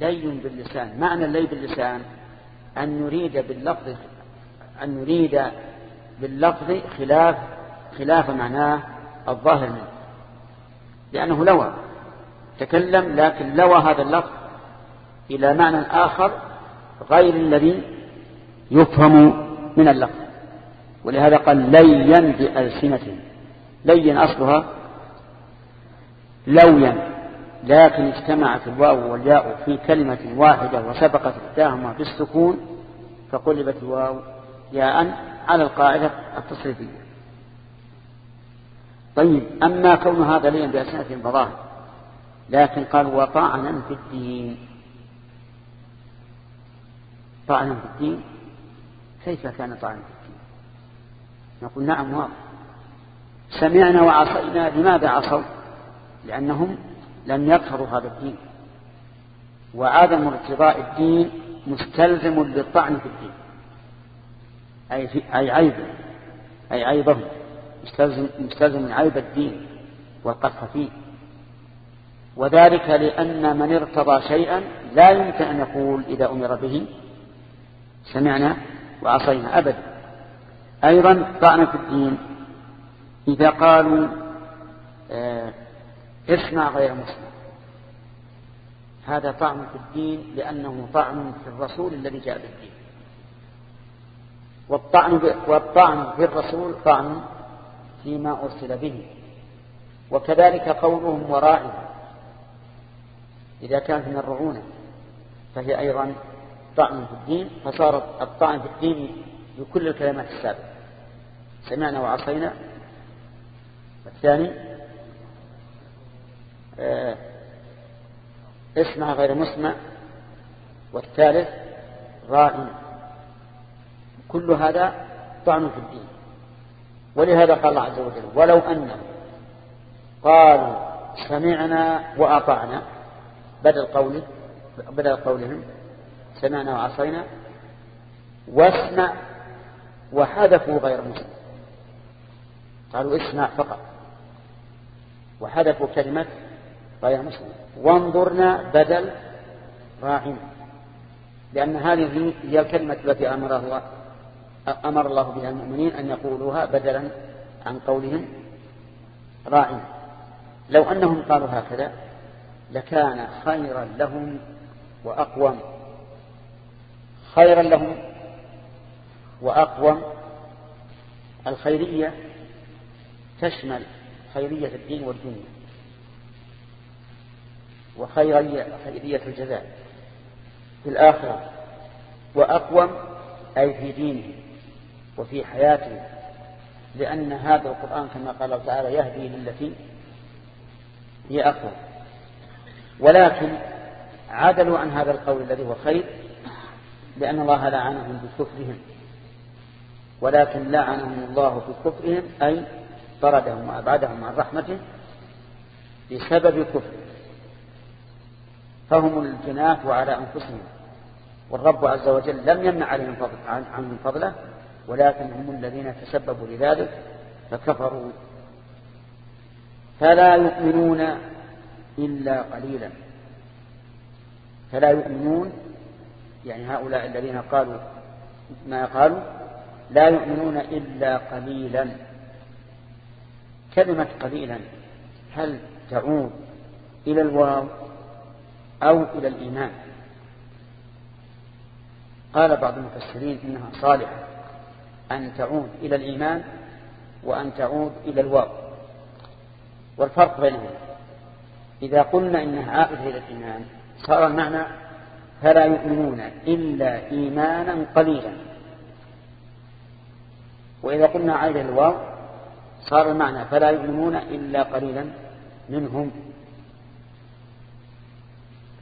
لين باللسان. معنى اللين باللسان أن نريد باللفظ أن نريد باللفظ خلاف خلاف معناه الظاهر منه. لأنه لوى. تكلم لكن لوى هذا اللفظ إلى معنى آخر غير الذي يفهم من اللفظ. ولهذا قال لين بألسنتهم لين أصلها لويا. لكن اجتمعت الواو والياء في كلمة واحدة وسبقت إحداهما بالسكون فقلبت الواو ياء على القاعدة التصريفية. طيب أما كون هذا لين بألسنتهم فظاهر لكن قال وطعنا في الدين. طعنا في الدين؟ كيف كان طعنا في الدين؟ نقول نعم واضح. سمعنا وعصينا لماذا عصوا؟ لأنهم لم يظهروا هذا الدين. وعدم ارتضاء الدين مستلزم للطعن في الدين. أي, في أي عيبه أي عيبه مستلزم, مستلزم عيب الدين والقصف فيه. وذلك لأن من ارتضى شيئا لا يمكن أن يقول إذا أمر به سمعنا وعصينا أبدا. أيضا طعن في الدين. إذا قالوا آه اسمع غير مسمع هذا طعن في الدين لأنه طعن في الرسول الذي جاء بالدين. والطعن والطعن في الرسول طعن فيما أرسل به. وكذلك قولهم ورائه إذا كانت من الرعونة فهي أيضا طعن في الدين فصارت الطعن في الدين بكل الكلمات السابقة. سمعنا وعصينا. الثاني اسمع غير مسمع والثالث راء كل هذا طعن في الدين. ولهذا قال الله عز وجل ولو أنهم قالوا سمعنا وأطعنا بدل قوله بدل قولهم سمعنا وعصينا واسمع وحذفوا غير مسلم قالوا اسمع فقط. وحذفوا كلمة غير مسلم. وانظرنا بدل راعنا. لأن هذه هي الكلمة التي أمر الله أمر الله بها المؤمنين أن يقولوها بدلا عن قولهم راعنا. لو أنهم قالوا هكذا لكان خيرا لهم وأقوم. خيرا لهم وأقوم. الخيرية تشمل خيرية الدين والدنيا. وخيرية خيرية الجزاء في الآخرة وأقوم أي في دينه وفي حياته لأن هذا القرآن كما قال الله تعالى يهدي للتي هي أقوى. ولكن عدلوا عن هذا القول الذي هو خير لأن الله لعنهم بكفرهم. ولكن لعنهم الله بكفرهم أي طردهم وأبعدهم عن رحمته بسبب كفر فهم الجنات على أنفسهم والرب عز وجل لم يمنع عليهم فضل عنهم فضله ولكن هم الذين تسببوا لذلك فكفروا. فلا يؤمنون إلا قليلا. فلا يؤمنون يعني هؤلاء الذين قالوا ما قالوا لا يؤمنون إلا قليلا. كلمة قليلا هل تعود إلى الواو؟ أو إلى الإيمان. قال بعض المفسرين إنها صالحة أن تعود إلى الإيمان وأن تعود إلى الواو. والفرق بينهم. إذا قلنا إنها عائدة إلى الإيمان صار المعنى فلا يؤمنون إلا إيمانا قليلا. وإذا قلنا عائدة الواو صار المعنى فلا يؤمنون إلا قليلا منهم.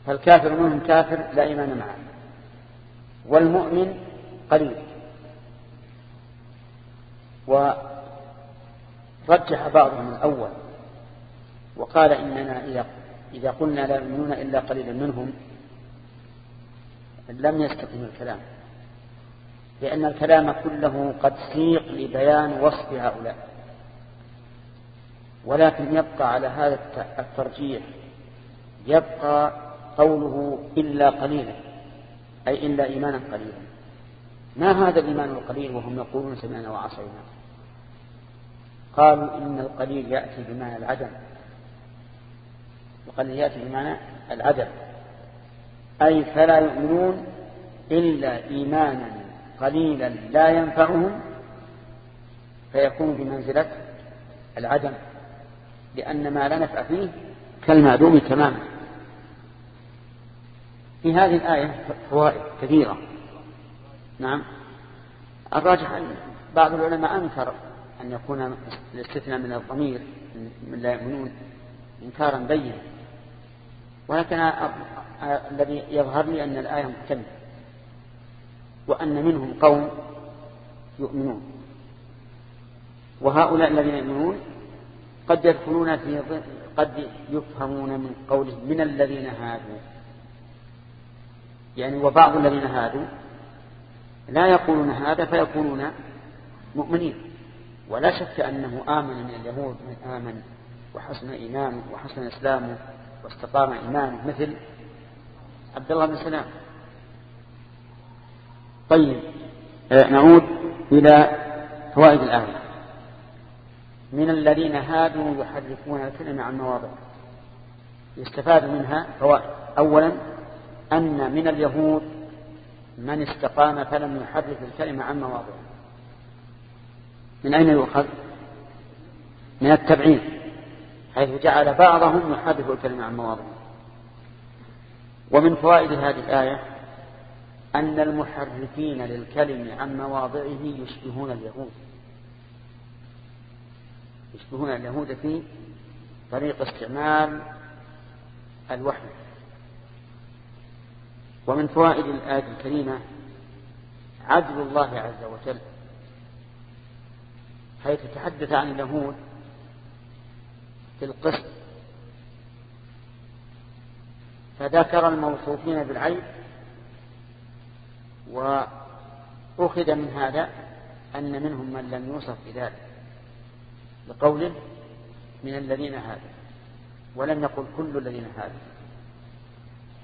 فالكافر منهم كافر لا إيمان معه. والمؤمن قليل. ورجح بعضهم الأول وقال إننا إذا قلنا لا يؤمنون إلا قليلا منهم لم يستقم الكلام. لأن الكلام كله قد سيق لبيان وصف هؤلاء. ولكن يبقى على هذا الترجيح يبقى قوله إلا قليلا أي إلا إيمانا قليلا. ما هذا الإيمان القليل وهم يقولون سمعنا وعصينا؟ قالوا إن القليل يأتي بمعنى العدم. القليل يأتي بمعنى العدم. أي فلا يؤمنون إلا إيمانا قليلا لا ينفعهم فيكون بمنزلة العدم لأن ما لا نفع فيه كالمعدوم تماما. في هذه الآية فوائد كثيرة. نعم. الراجح أن بعض العلماء أنكر أن يكون الاستثناء من الضمير من لا يؤمنون إنكارا بينا ولكن الذي يظهر لي أن الآية محتملة وأن منهم قوم يؤمنون. وهؤلاء الذين يؤمنون قد يدخلون في قد يفهمون من قوله من الذين هادوا. يعني وبعض الذين هادوا لا يقولون هذا فيكونون مؤمنين. ولا شك أنه آمن من اليهود من آمن وحسن إيمانه وحسن إسلامه واستقام إيمانه مثل عبد الله بن سلام. طيب آه، نعود إلى فوائد الآية. من الذين هادوا يحرفون الكلمة عن مواضعه يستفاد منها فوائد. أولا أن من اليهود من استقام فلم يحرف الكلمة عن مواضعه. من أين يؤخذ؟ من التبعين حيث جعل بعضهم يحرف الكلمة عن مواضعه. ومن فوائد هذه الآية أن المحرفين للكلم عن مواضعه يشبهون اليهود. يشبهون اليهود في طريق استعمال الوحي. ومن فوائد الآية الكريمة عدل الله عز وجل حيث تحدث عن اليهود في القسط فذكر الموصوفين بالعيب وأخذ من هذا أن منهم من لم يوصف بذلك لقوله من الذين هادوا ولم يقل كل الذين هادوا.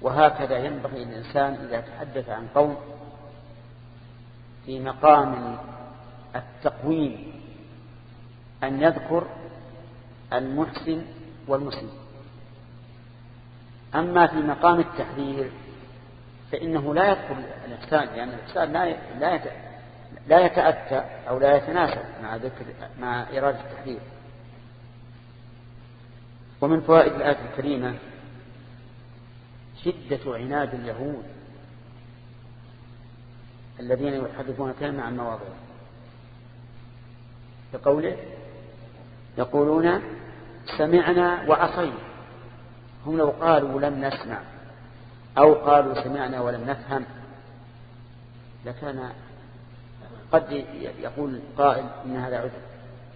وهكذا ينبغي الإنسان إذا تحدث عن قوم في مقام التقويم أن يذكر المحسن والمسلم. أما في مقام التحذير فإنه لا يذكر الإحسان لأن الإحسان لا لا لا يتأتى أو لا يتناسب مع ذكر مع إرادة التحذير. ومن فوائد الآية الكريمة شدة عناد اليهود الذين يحدثون كلمة عن مواضعه بقوله يقولون سمعنا وعصينا. هم لو قالوا لم نسمع أو قالوا سمعنا ولم نفهم لكان قد يقول قائل إن هذا عذر.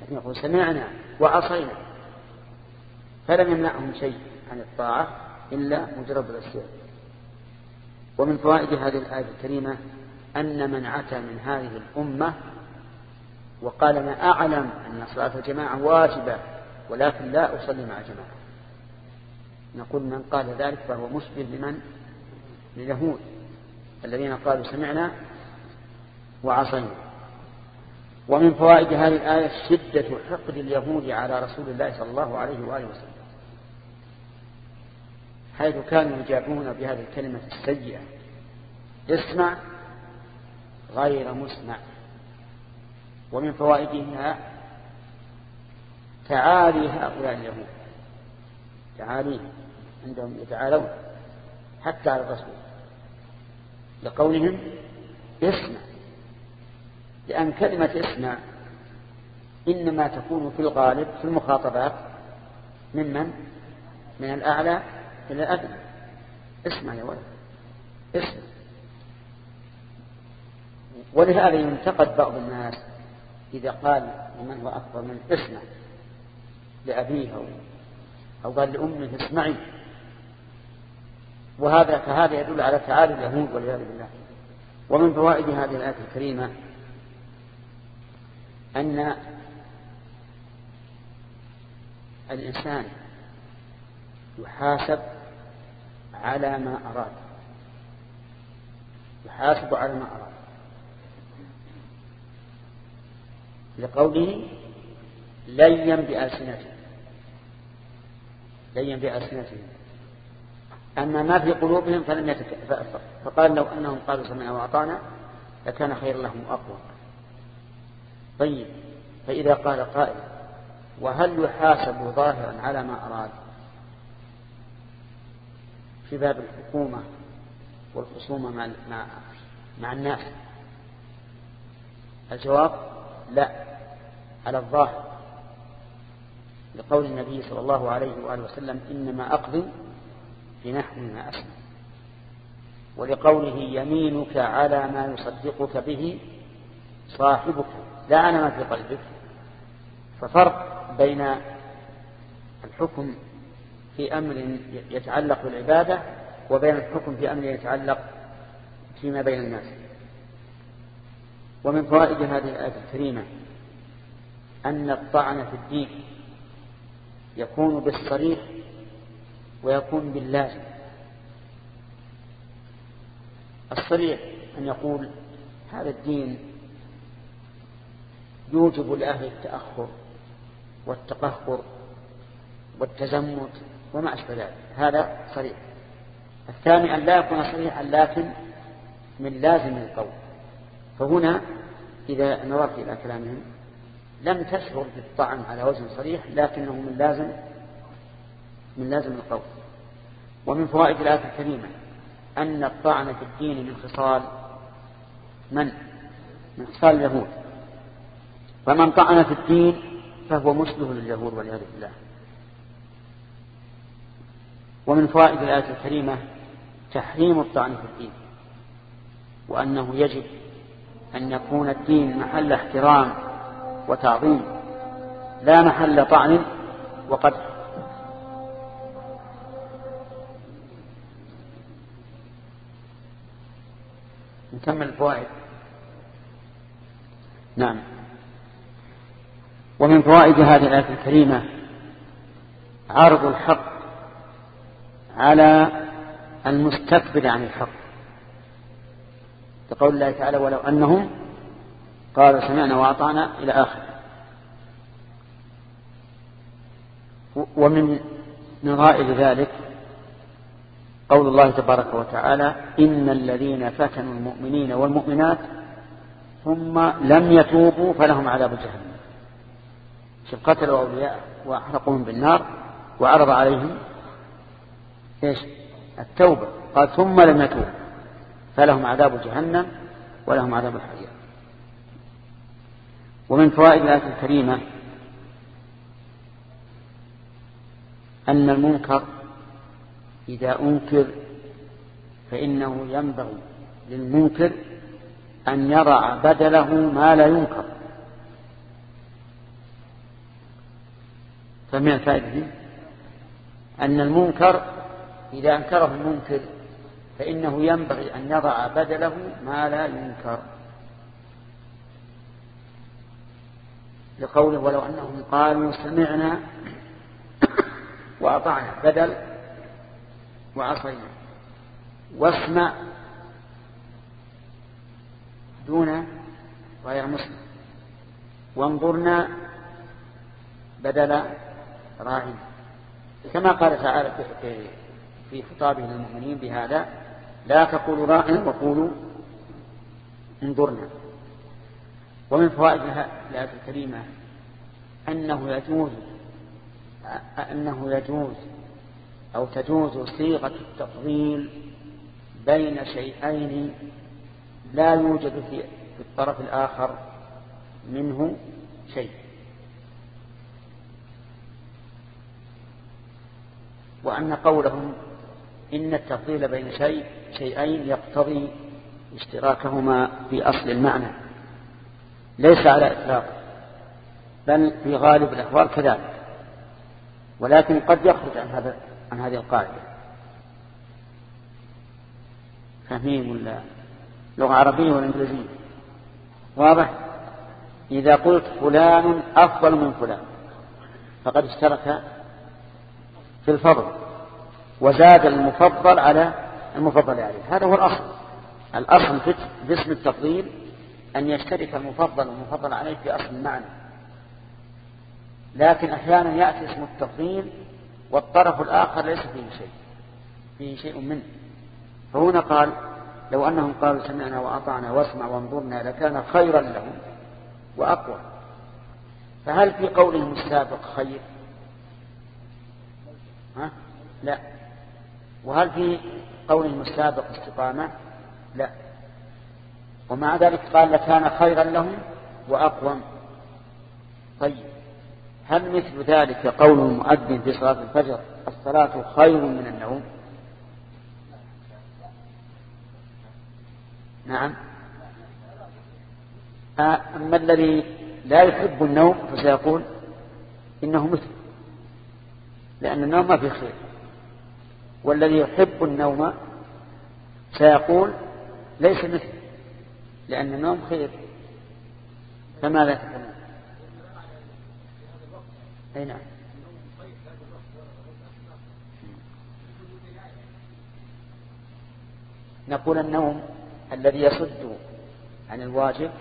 لكن يقول سمعنا وعصينا. فلم يمنعهم شيء عن الطاعة. إلا مجرد الأشياء. ومن فوائد هذه الآية الكريمة أن من عتى من هذه الأمة وقال أنا أعلم أن صلاة الجماعة واجبة ولكن لا أصلي مع جماعة نقول من قال ذلك فهو مشبه لمن؟ لليهود الذين قالوا سمعنا وعصينا. ومن فوائد هذه الآية شدة حقد اليهود على رسول الله صلى الله عليه وآله وسلم. حيث كانوا يجابون بهذه الكلمة السيئة. اسمع غير مسمع. ومن فوائدها تعالي هؤلاء اليهود. تعالي عندهم يتعالون حتى على الرسول. لقولهم اسمع. لأن كلمة اسمع إنما تكون في الغالب في المخاطبات ممن من الأعلى إلى الأدنى اسمع يا ولد. اسمع. ولهذا ينتقد بعض الناس إذا قال لمن هو أكبر من اسمع. لأبيه أو, أو قال لأمه اسمعي. وهذا فهذا يدل على تعالي اليهود والعياذ بالله. ومن فوائد هذه الآية الكريمة أن الإنسان يحاسب على ما أراد. يحاسب على ما أراد. لقوله ليا بألسنتهم. ليا بألسنتهم. أما ما في قلوبهم فلم يتك... فقال لو أنهم قالوا سمعنا وأطعنا لكان خير لهم أقوى طيب فإذا قال قائل وهل يحاسب ظاهرا على ما أراد؟ في باب الحكومة والخصومة مع, مع, الناس. الجواب لا على الظاهر. لقول النبي صلى الله عليه وآله وسلم إنما أقضي بنحو ما أسمع. ولقوله يمينك على ما يصدقك به صاحبك. لا على ما في قلبك. ففرق بين الحكم في أمر يتعلق بالعبادة وبين الحكم في أمر يتعلق فيما بين الناس. ومن فوائد هذه الآية الكريمة أن الطعن في الدين يكون بالصريح ويكون باللازم. الصريح أن يقول هذا الدين يوجب لأهل التأخر والتقهقر والتزمت وما أشبه ذلك. هذا صريح. الثاني أن لا يكون صريحا لكن من لازم القول. فهنا إذا نظرت إلى كلامهم لم تشعر بالطعن على وجه صريح لكنه من لازم من لازم القول. ومن فوائد الآية الكريمة أن الطعن في الدين من خصال من؟ من خصال اليهود. فمن طعن في الدين فهو مشبه لليهود والعياذ بالله. ومن فوائد الآية الكريمة تحريم الطعن في الدين وأنه يجب أن يكون الدين محل احترام وتعظيم لا محل طعن وقد نكمل الفوائد. نعم. ومن فوائد هذه الآية الكريمة عرض الحق على المستكبر عن الحق. كقول الله تعالى ولو أنهم قالوا سمعنا وأطعنا إلى آخر. ومن نظائر ذلك قول الله تبارك وتعالى إن الذين فتنوا المؤمنين والمؤمنات ثم لم يتوبوا فلهم عذاب جهنم. شوف قتلوا أولياء وأحرقوهم بالنار وعرض عليهم إيش؟ التوبة. قال ثم لم يتوب. فلهم عذاب جهنم ولهم عذاب الحريق ومن فوائد الآية الكريمة أن المنكر إذا أنكر فإنه ينبغي للمنكر أن يضع بدله ما لا ينكر. فمن الفائدة أن المنكر إذا أنكره المنكر فإنه ينبغي أن يضع بدله ما لا ينكر. لقوله ولو أنهم قالوا سمعنا وأطعنا بدل وعصينا. واسمع دون غير مسلم. وانظرنا بدل راعي كما قال تعالى في خطابه للمؤمنين بهذا لا تقولوا راعنا وقولوا انظرنا. ومن فوائد الآية الكريمة أنه يجوز أنه يجوز أو تجوز صيغة التفضيل بين شيئين لا يوجد في الطرف الآخر منه شيء. وأن قولهم إن التفضيل بين شيء شيئين يقتضي اشتراكهما في أصل المعنى. ليس على إطلاق بل في غالب الأحوال كذلك. ولكن قد يخرج عن هذا عن هذه القاعدة. فهمين ولا؟ لغة عربية واضح؟ إذا قلت فلان أفضل من فلان فقد اشترك في الفضل. وزاد المفضل على المفضل عليه. هذا هو الأصل. الأصل في اسم التفضيل أن يشترك المفضل والمفضل عليه في أصل المعنى. لكن أحيانا يأتي اسم التفضيل والطرف الآخر ليس فيه شيء فيه شيء منه. فهنا قال لو أنهم قالوا سمعنا وأطعنا واسمع وانظرنا لكان خيرا لهم وأقوى. فهل في قولهم السابق خير؟ ها؟ لا. وهل في قولهم السابق استقامة؟ لا. ومع ذلك قال لكان خيرا لهم وأقوم. طيب. هل مثل ذلك قول المؤذن في صلاة الفجر الصلاة خير من النوم؟ نعم. أما الذي لا يحب النوم فسيقول إنه مثل لأن النوم ما في خير. والذي يحب النوم سيقول ليس مثل لأن النوم خير. فماذا تفعلون؟ أي نعم. نقول النوم الذي يصد عن الواجب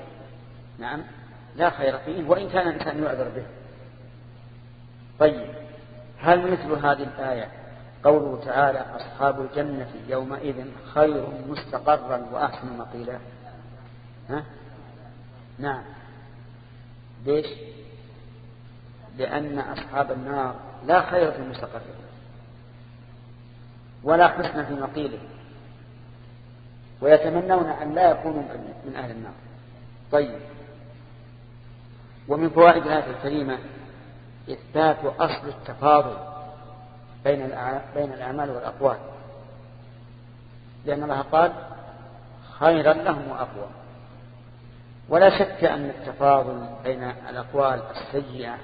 نعم لا خير فيه وإن كان الإنسان يعذر به. طيب هل مثل هذه الآية قوله تعالى أصحاب الجنة يومئذ خير مستقرا وأحسن مقيلا. ها؟ نعم. ليش؟ لأن أصحاب النار لا خير في مستقرهم ولا حسن في مقيلهم ويتمنون أن لا يكونوا من أهل النار. طيب. ومن فوائد الآية الكريمة إثبات أصل التفاضل. بين بين الأعمال والأقوال. لأن الله قال خيرا لهم وأقوى. ولا شك أن التفاضل بين الأقوال السيئة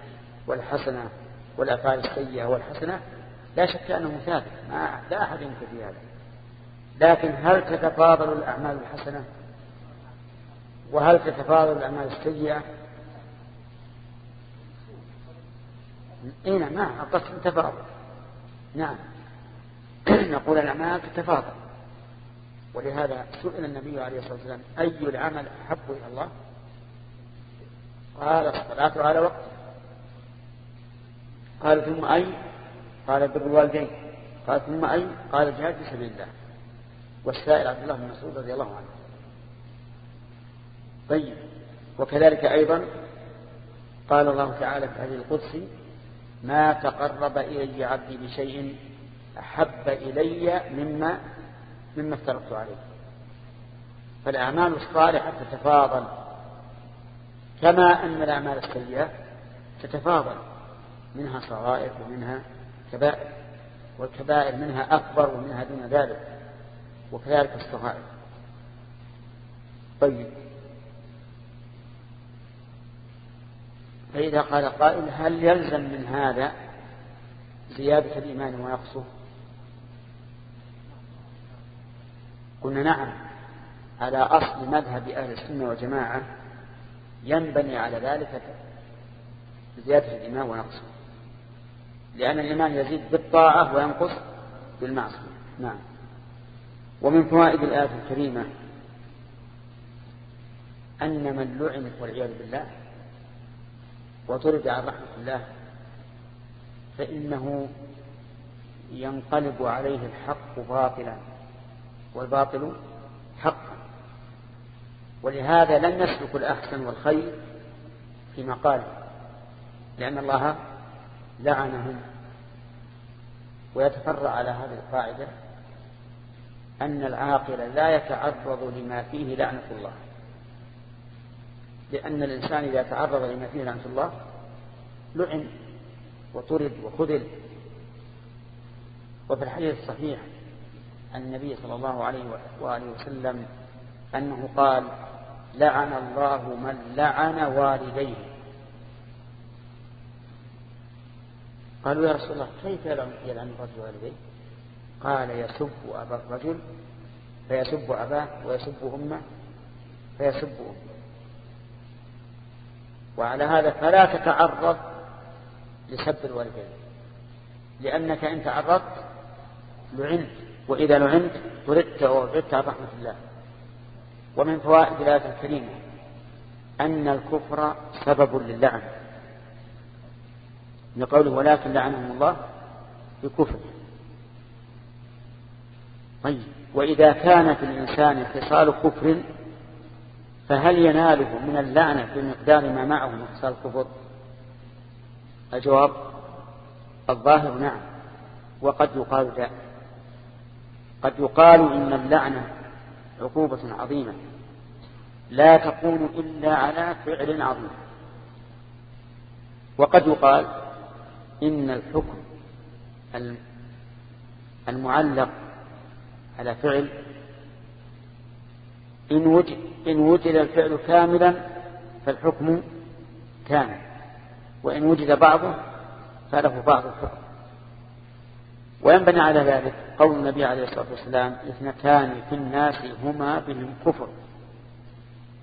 والحسنة والأفعال السيئة والحسنة لا شك أنه ثابت ما لا أحد ينكر في هذا. لكن هل تتفاضل الأعمال الحسنة؟ وهل تتفاضل الأعمال السيئة؟ اي نعم ما القسم تفاضل. نعم. نقول الأعمال تتفاضل ولهذا سئل النبي عليه الصلاة والسلام أي العمل أحب إلى الله؟ قال الصلاة على وقت. قال ثم أي؟ قال بر الوالدين. قال ثم أي؟ قال الجهاد في سبيل الله. والسائل عبد الله بن مسعود رضي الله عنه. طيب. وكذلك أيضا قال الله تعالى في هذه القدس ما تقرب إلي عبدي بشيء أحب إلي مما مما افترضت عليه. فالأعمال الصالحة تتفاضل. كما أن الأعمال السيئة تتفاضل. منها صغائر ومنها كبائر. والكبائر منها أكبر ومنها دون ذلك. وكذلك الصغائر. طيب. فإذا قال قائل هل يلزم من هذا زيادة الإيمان ونقصه؟ قلنا نعم. على أصل مذهب أهل السنة والجماعة ينبني على ذلك زيادة الإيمان ونقصه. لأن الإيمان يزيد بالطاعة وينقص بالمعصية. نعم. ومن فوائد الآية الكريمة أن من لعن والعياذ بالله وطرد عن رحمة الله فإنه ينقلب عليه الحق باطلا والباطل حقا. ولهذا لن يسلك الأحسن والخير في مقاله لأن الله لعنهم. ويتفرع على هذه القاعدة أن العاقل لا يتعرض لما فيه لعنة الله. لأن الإنسان إذا تعرض لما فيه لعنة الله لعن وطرد وخذل. وفي الحديث الصحيح عن النبي صلى الله عليه وآله وسلم أنه قال لعن الله من لعن والديه. قالوا يا رسول الله كيف يلعن الرجل والديه؟ قال يسب أبا الرجل فيسب أباه ويسب أمه فيسب أمه وعلى هذا فلا تتعرض لسب الوالدين. لأنك إن تعرضت لعنت وإذا لعنت طردت وابعدت عن رحمة الله. ومن فوائد الآية الكريمة أن الكفر سبب للعن. لقوله ولكن لعنهم الله بكفر. طيب وإذا كان في الإنسان خصال كفر فهل يناله من اللعنة بمقدار ما معه من خصال الكفر؟ الجواب الظاهر نعم وقد يقال لا. قد يقال إن اللعنة عقوبة عظيمة لا تكون إلا على فعل عظيم. وقد يقال إن الحكم المعلق على فعل إن وجد, إن وجد الفعل كاملا فالحكم كامل وإن وجد بعضه فله بعض الحكم. وينبني على ذلك قول النبي عليه الصلاة والسلام اثنتان في الناس هما بهم كفر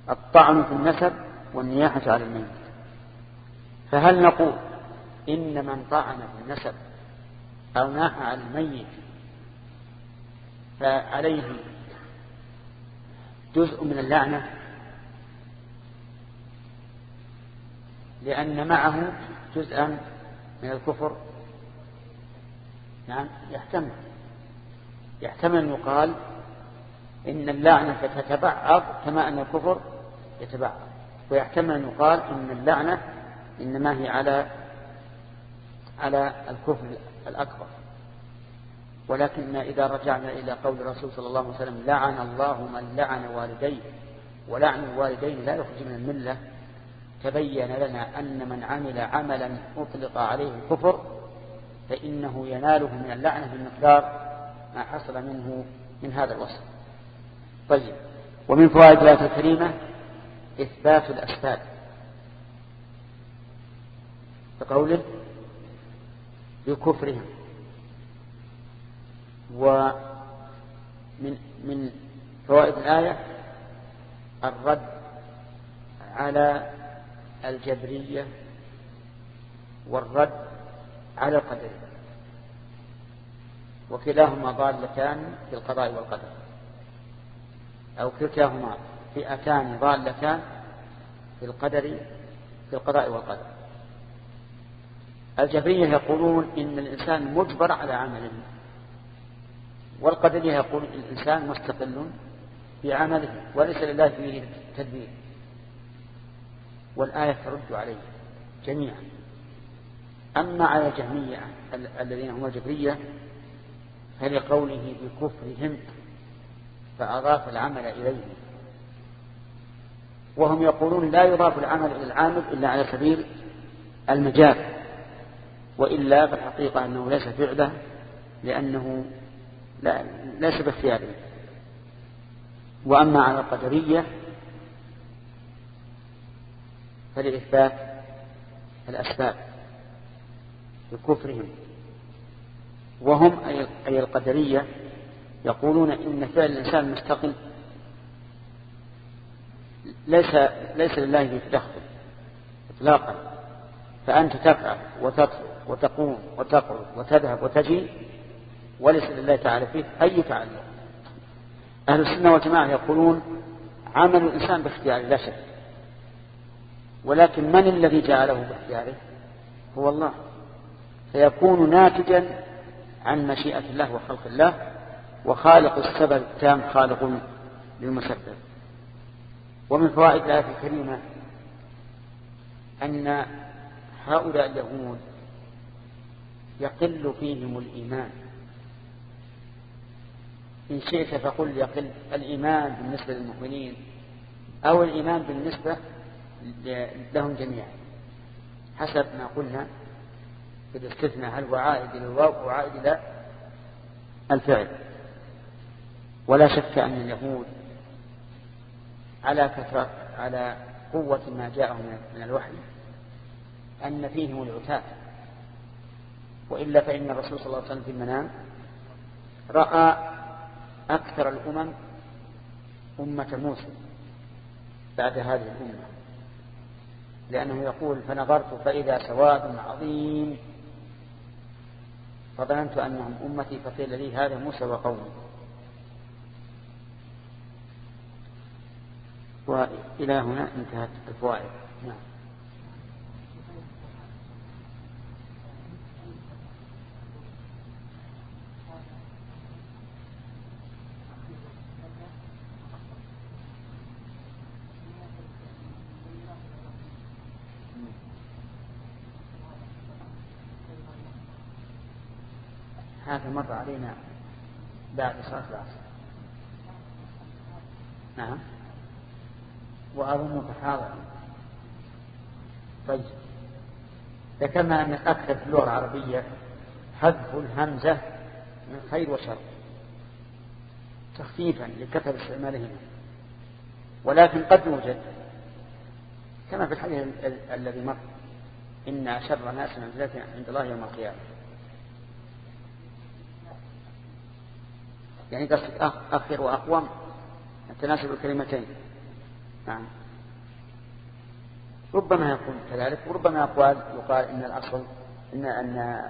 الطعن في النسب والنياحة على الميت. فهل نقول إن من طعن في النسب أو ناح على الميت فعليه جزء من اللعنة لأن معه جزءا من الكفر. نعم يحتمل يحتمل أن يقال إن اللعنة تتبعض كما أن الكفر يتبعض. ويحتمل أن يقال إن اللعنة إنما هي على على الكفر الأكبر. ولكن إذا رجعنا إلى قول الرسول صلى الله عليه وسلم لعن الله من لعن والديه ولعن الوالدين لا يخرج من الملة تبين لنا أن من عمل عملا أطلق عليه الكفر فإنه يناله من اللعنة بمقدار ما حصل منه من هذا الوصف. طيب ومن فوائد الآية الكريمة إثبات الأسباب. بقوله بكفرهم. ومن من فوائد الآية الرد على الجبرية والرد على القدرية وكلاهما ضالتان في القضاء والقدر. أو كلتاهما فئتان ضالتان في القدر في القضاء والقدر. الجبرية يقولون إن الإنسان مجبر على عمله والقدرية يقول الإنسان مستقل في عمله وليس لله فيه تدبير. والآية ترد عليه جميعا. أما على الجهمية الذين هم الجبرية فلقوله بكفرهم فأضاف العمل إليهم. وهم يقولون لا يضاف العمل إلى العامل إلا على سبيل المجال وإلا فالحقيقة أنه ليس فعله لأنه لا ليس باختياره وأما على القدرية فلإثبات الأسباب بكفرهم وهم أي القدرية يقولون إن فعل الإنسان مستقل ليس ليس لله في تدخل إطلاقا. فأنت تفعل وتطلب وتقوم وتقعد وتذهب وتجي وليس لله تعالى فيه أي تعلق. أهل السنة والجماعة يقولون عمل الإنسان باختياره لا شك. ولكن من الذي جعله باختياره؟ هو الله. فيكون ناتجا عن مشيئة الله وخلق الله وخالق السبب التام خالق للمسبب ومن فوائد الآية الكريمة أن هؤلاء اليهود يقل فيهم الإيمان. إن شئت فقل يقل الإيمان بالنسبة للمؤمنين أو الإيمان بالنسبة لهم جميعا حسب ما قلنا في الاستثناء. هل هو عائد إلى الواو أو عائد إلى الفعل؟ ولا شك أن اليهود على كثرة على قوة ما جاءهم من الوحي أن فيهم العتاة وإلا فإن الرسول صلى الله عليه وسلم في المنام رأى أكثر الأمم أمة موسى بعد هذه الأمة. لأنه يقول فنظرت فإذا سواد عظيم فظننت أنهم أمتي فقيل لي هذا موسى وقومه. وإلى هنا انتهت الفوائد. نعم. مر علينا بعد صلاة العصر. نعم. وأظنك حاضر طيب. ذكرنا أن الأكثر في اللغة العربية حذف الهمزة من خير وشر. تخفيفا لكثر استعمالهما. ولكن قد يوجد كما في الحديث الذي مر إن شر الناس منزلة عند الله يوم القيامة. يعني قصدك أخر وأقوم تناسب الكلمتين. نعم. ربما يكون كذلك وربما أقوال يقال إن الأصل إن أن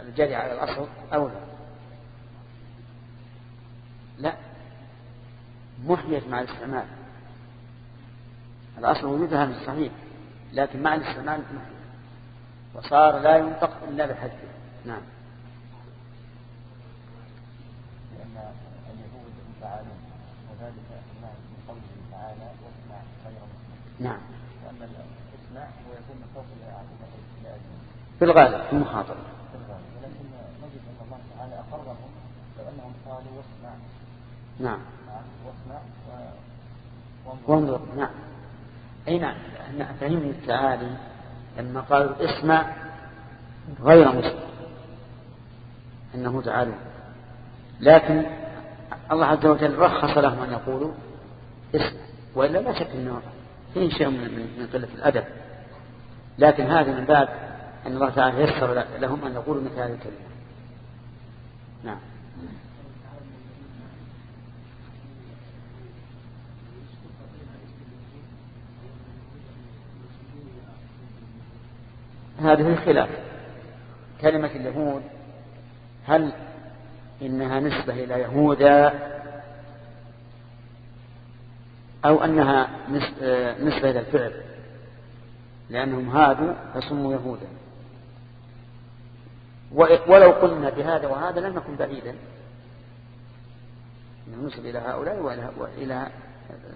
الجري على الأصل أولى. لا. محيت مع الاستعمال. الأصل وجودها من الصحيح لكن مع الاستعمال محيت. وصار لا ينطق إلا بحذفه نعم لأن اليهود يفعلون وذلك من قوله تعالى واسمع غير مسمع نعم. وأما هو يكون من فوق الأذن في الغالب في المخاطبة ولكن نجد أن الله تعالى أقرهم لو أنهم قالوا واسمع. نعم. نعم واسمع وانظر. نعم. أي نعم. فهمنا التعالي لما قالوا اسمع غير مسلم. أنه تعالى. لكن الله عز وجل رخص لهم أن يقولوا اسمع. وإلا لا شك أنه فيه شيء من, قلة الأدب. لكن هذا من باب أن الله تعالى يسر لهم أن يقولوا مثل هذه الكلمة. نعم. هذه الخلاف. كلمة اليهود هل إنها نسبة إلى يهوذا أو أنها نسبة إلى الفعل لأنهم هادوا فسموا يهودا. ولو قلنا بهذا وهذا لم نكن بعيدا. نسب إلى هؤلاء وإلى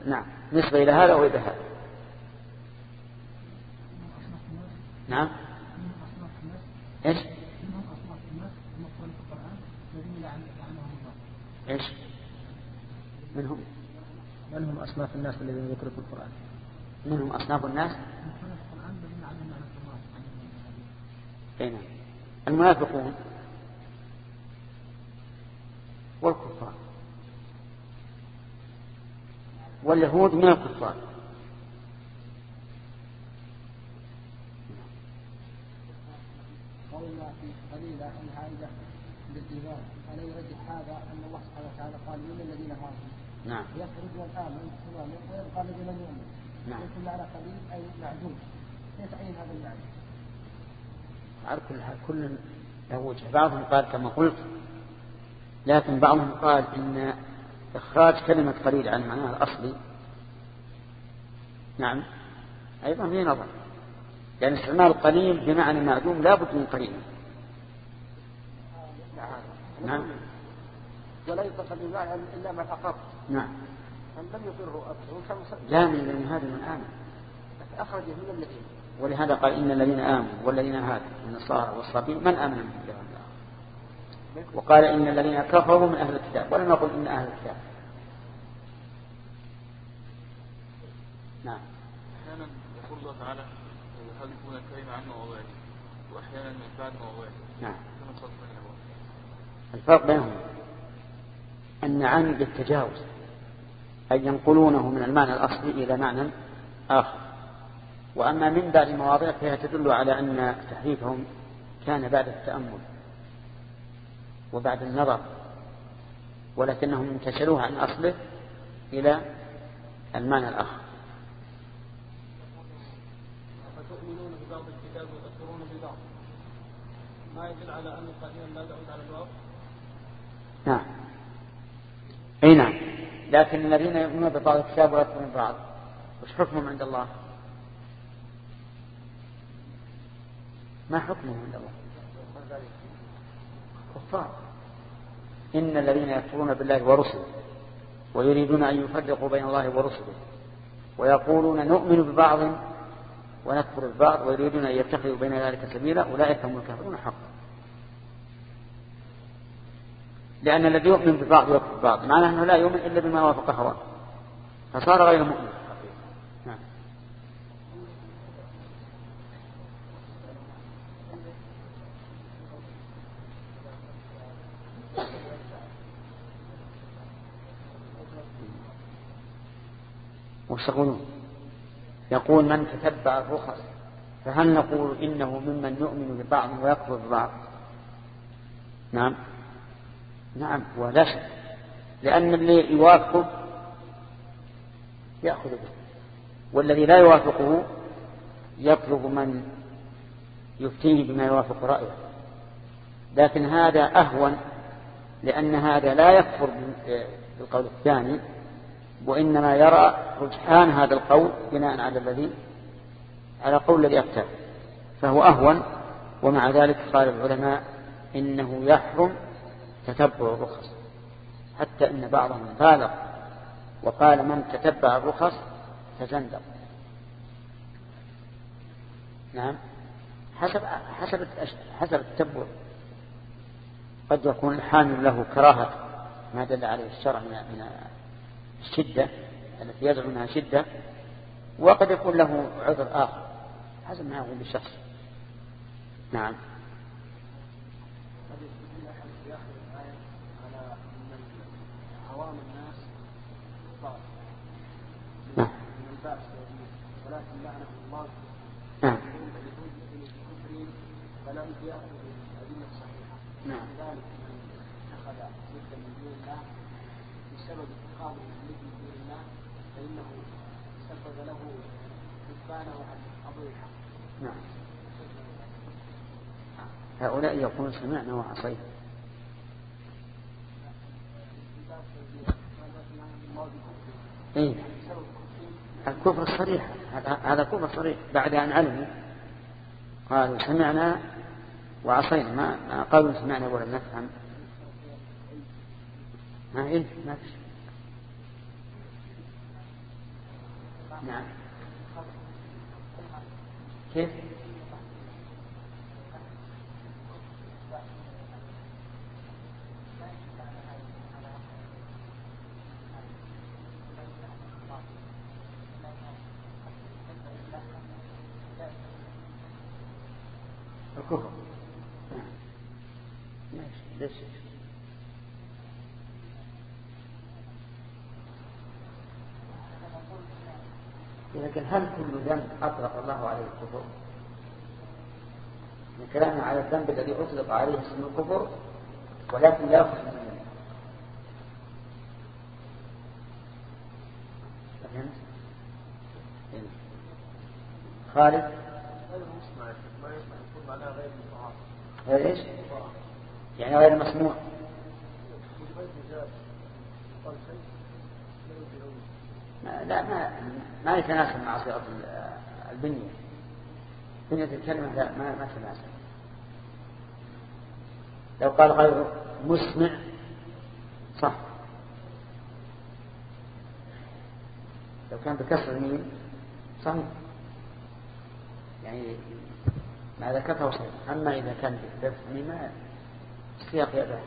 نعم نسبة إلى هذا وإلى هذا. نعم؟ إيش؟ إيش؟ من هم من هم أصناف الناس الذين ذكروا في القرآن؟ من هم أصناف الناس؟ أي نعم. المنافقون والكفار. واليهود من الكفار. قولنا في قليلة عن عائدة بالإيمان ألا يرجح هذا أن الله سبحانه وتعالى قال من الذين هاجروا نعم. يخرج من الآمن تماما ويبقى الذي لم يؤمن. نعم. يكون معنى قليل أي معدوم. كيف عين هذا المعنى؟ على كل كل له وجه. بعضهم قال كما قلت لكن بعضهم قال إن إخراج كلمة قليل عن معناها الأصلي. نعم. أيضا في نظر. لأن يعني استعمال قليل بمعنى معدوم لا بد من قليل. نعم. ولا يطلق بالمعنى إلا من أقر نعم. من لم يقره أكثر لا من لأن هذا من آمن أخرج من الذين. ولهذا قال إن الذين آمنوا والذين هادوا النصارى والصابين من آمن من الله وقال إن الذين كفروا من أهل الكتاب. ولم يقل إن أهل الكتاب. نعم. أحيانا يقول الله تعالى يحذفون الكلمة عن مواضعه؟ وأحيانا من بعد مواضعه. نعم. الفرق بينهم. أن عن بالتجاوز أي ينقلونه من المعنى الأصلي إلى معنى آخر. وأما من بعد المواضيع فهي تدل على أن تحريفهم كان بعد التأمل وبعد النظر ولكنهم انتشلوه عن أصله إلى المعنى الآخر. فتؤمنون ببعض الكتاب وتكفرون ببعض؟ ما يدل على أن قديما لا تعود على الواو نعم. أي نعم لكن الذين يؤمنون ببعض الكتاب ويكفرون ببعض وش حكمهم عند الله؟ ما حكمهم عند الله؟ كفار إن الذين يكفرون بالله ورسله ويريدون أن يفرقوا بين الله ورسله ويقولون نؤمن ببعض ونكفر ببعض ويريدون أن يتخذوا بين ذلك سبيلا أولئك هم الكافرون حقا لأن الذي يؤمن ببعض يكفر ببعض معناه أنه لا يؤمن إلا بما وافق هواه. فصار غير مؤمن. نعم. وش يقولون؟ يقول من تتبع الرخص فهل نقول إنه ممن يؤمن ببعض ويكفر ببعض؟ نعم. نعم ولا شك. لأن اللي يوافقه يأخذ به والذي لا يوافقه يطلب من يفتيه بما يوافق رأيه. لكن هذا أهون لأن هذا لا يكفر بالقول الثاني وإنما يرى رجحان هذا القول بناء على الذي على قول الذي أفتى فهو أهون ومع ذلك قال العلماء إنه يحرم تتبع الرخص. حتى إن بعضهم بالغ وقال من تتبع الرخص تزندق. نعم. حسب حسب حسب التتبع قد يكون الحامل له كراهة ما دل عليه الشرع من الشدة التي يزعم انها شدة وقد يكون له عذر آخر حسب ما يقول الشخص نعم. نعم. ولكن لعنة الله. نعم. فلم يأخذ الأدلة الصحيحة. نعم. ذلك من اتخذ ضدا من دون الله بسبب اتخاذه من دون الله فإنه سبب له كفانه عن أضل الحق نعم. هؤلاء يقولون سمعنا وعصينا. إيه؟ الكفر الصريح هذا كفر صريح. بعد أن علموا قالوا سمعنا وعصينا. ما, ما قالوا سمعنا ولم نفهم. ما إيه؟ ما فيش نعم. كيف الكفر ماشي ليش لكن هل كل ذنب أطلق الله عليه الكفر؟ من كلامنا على أطلق عليه اسم الكفر ولكن لا يخرج من الذنب فهمت؟ خالد؟ غير إيش؟ يعني غير مسموع. ما لا ما ما يتناسب مع صيغة البنية. بنية الكلمة لا ما ما تناسب. لو قال غير مسمع صح. لو كان بكسر الميم صحيح. يعني ما ذكرته صحيح. أما إذا كان بفتح ما السياق يأبه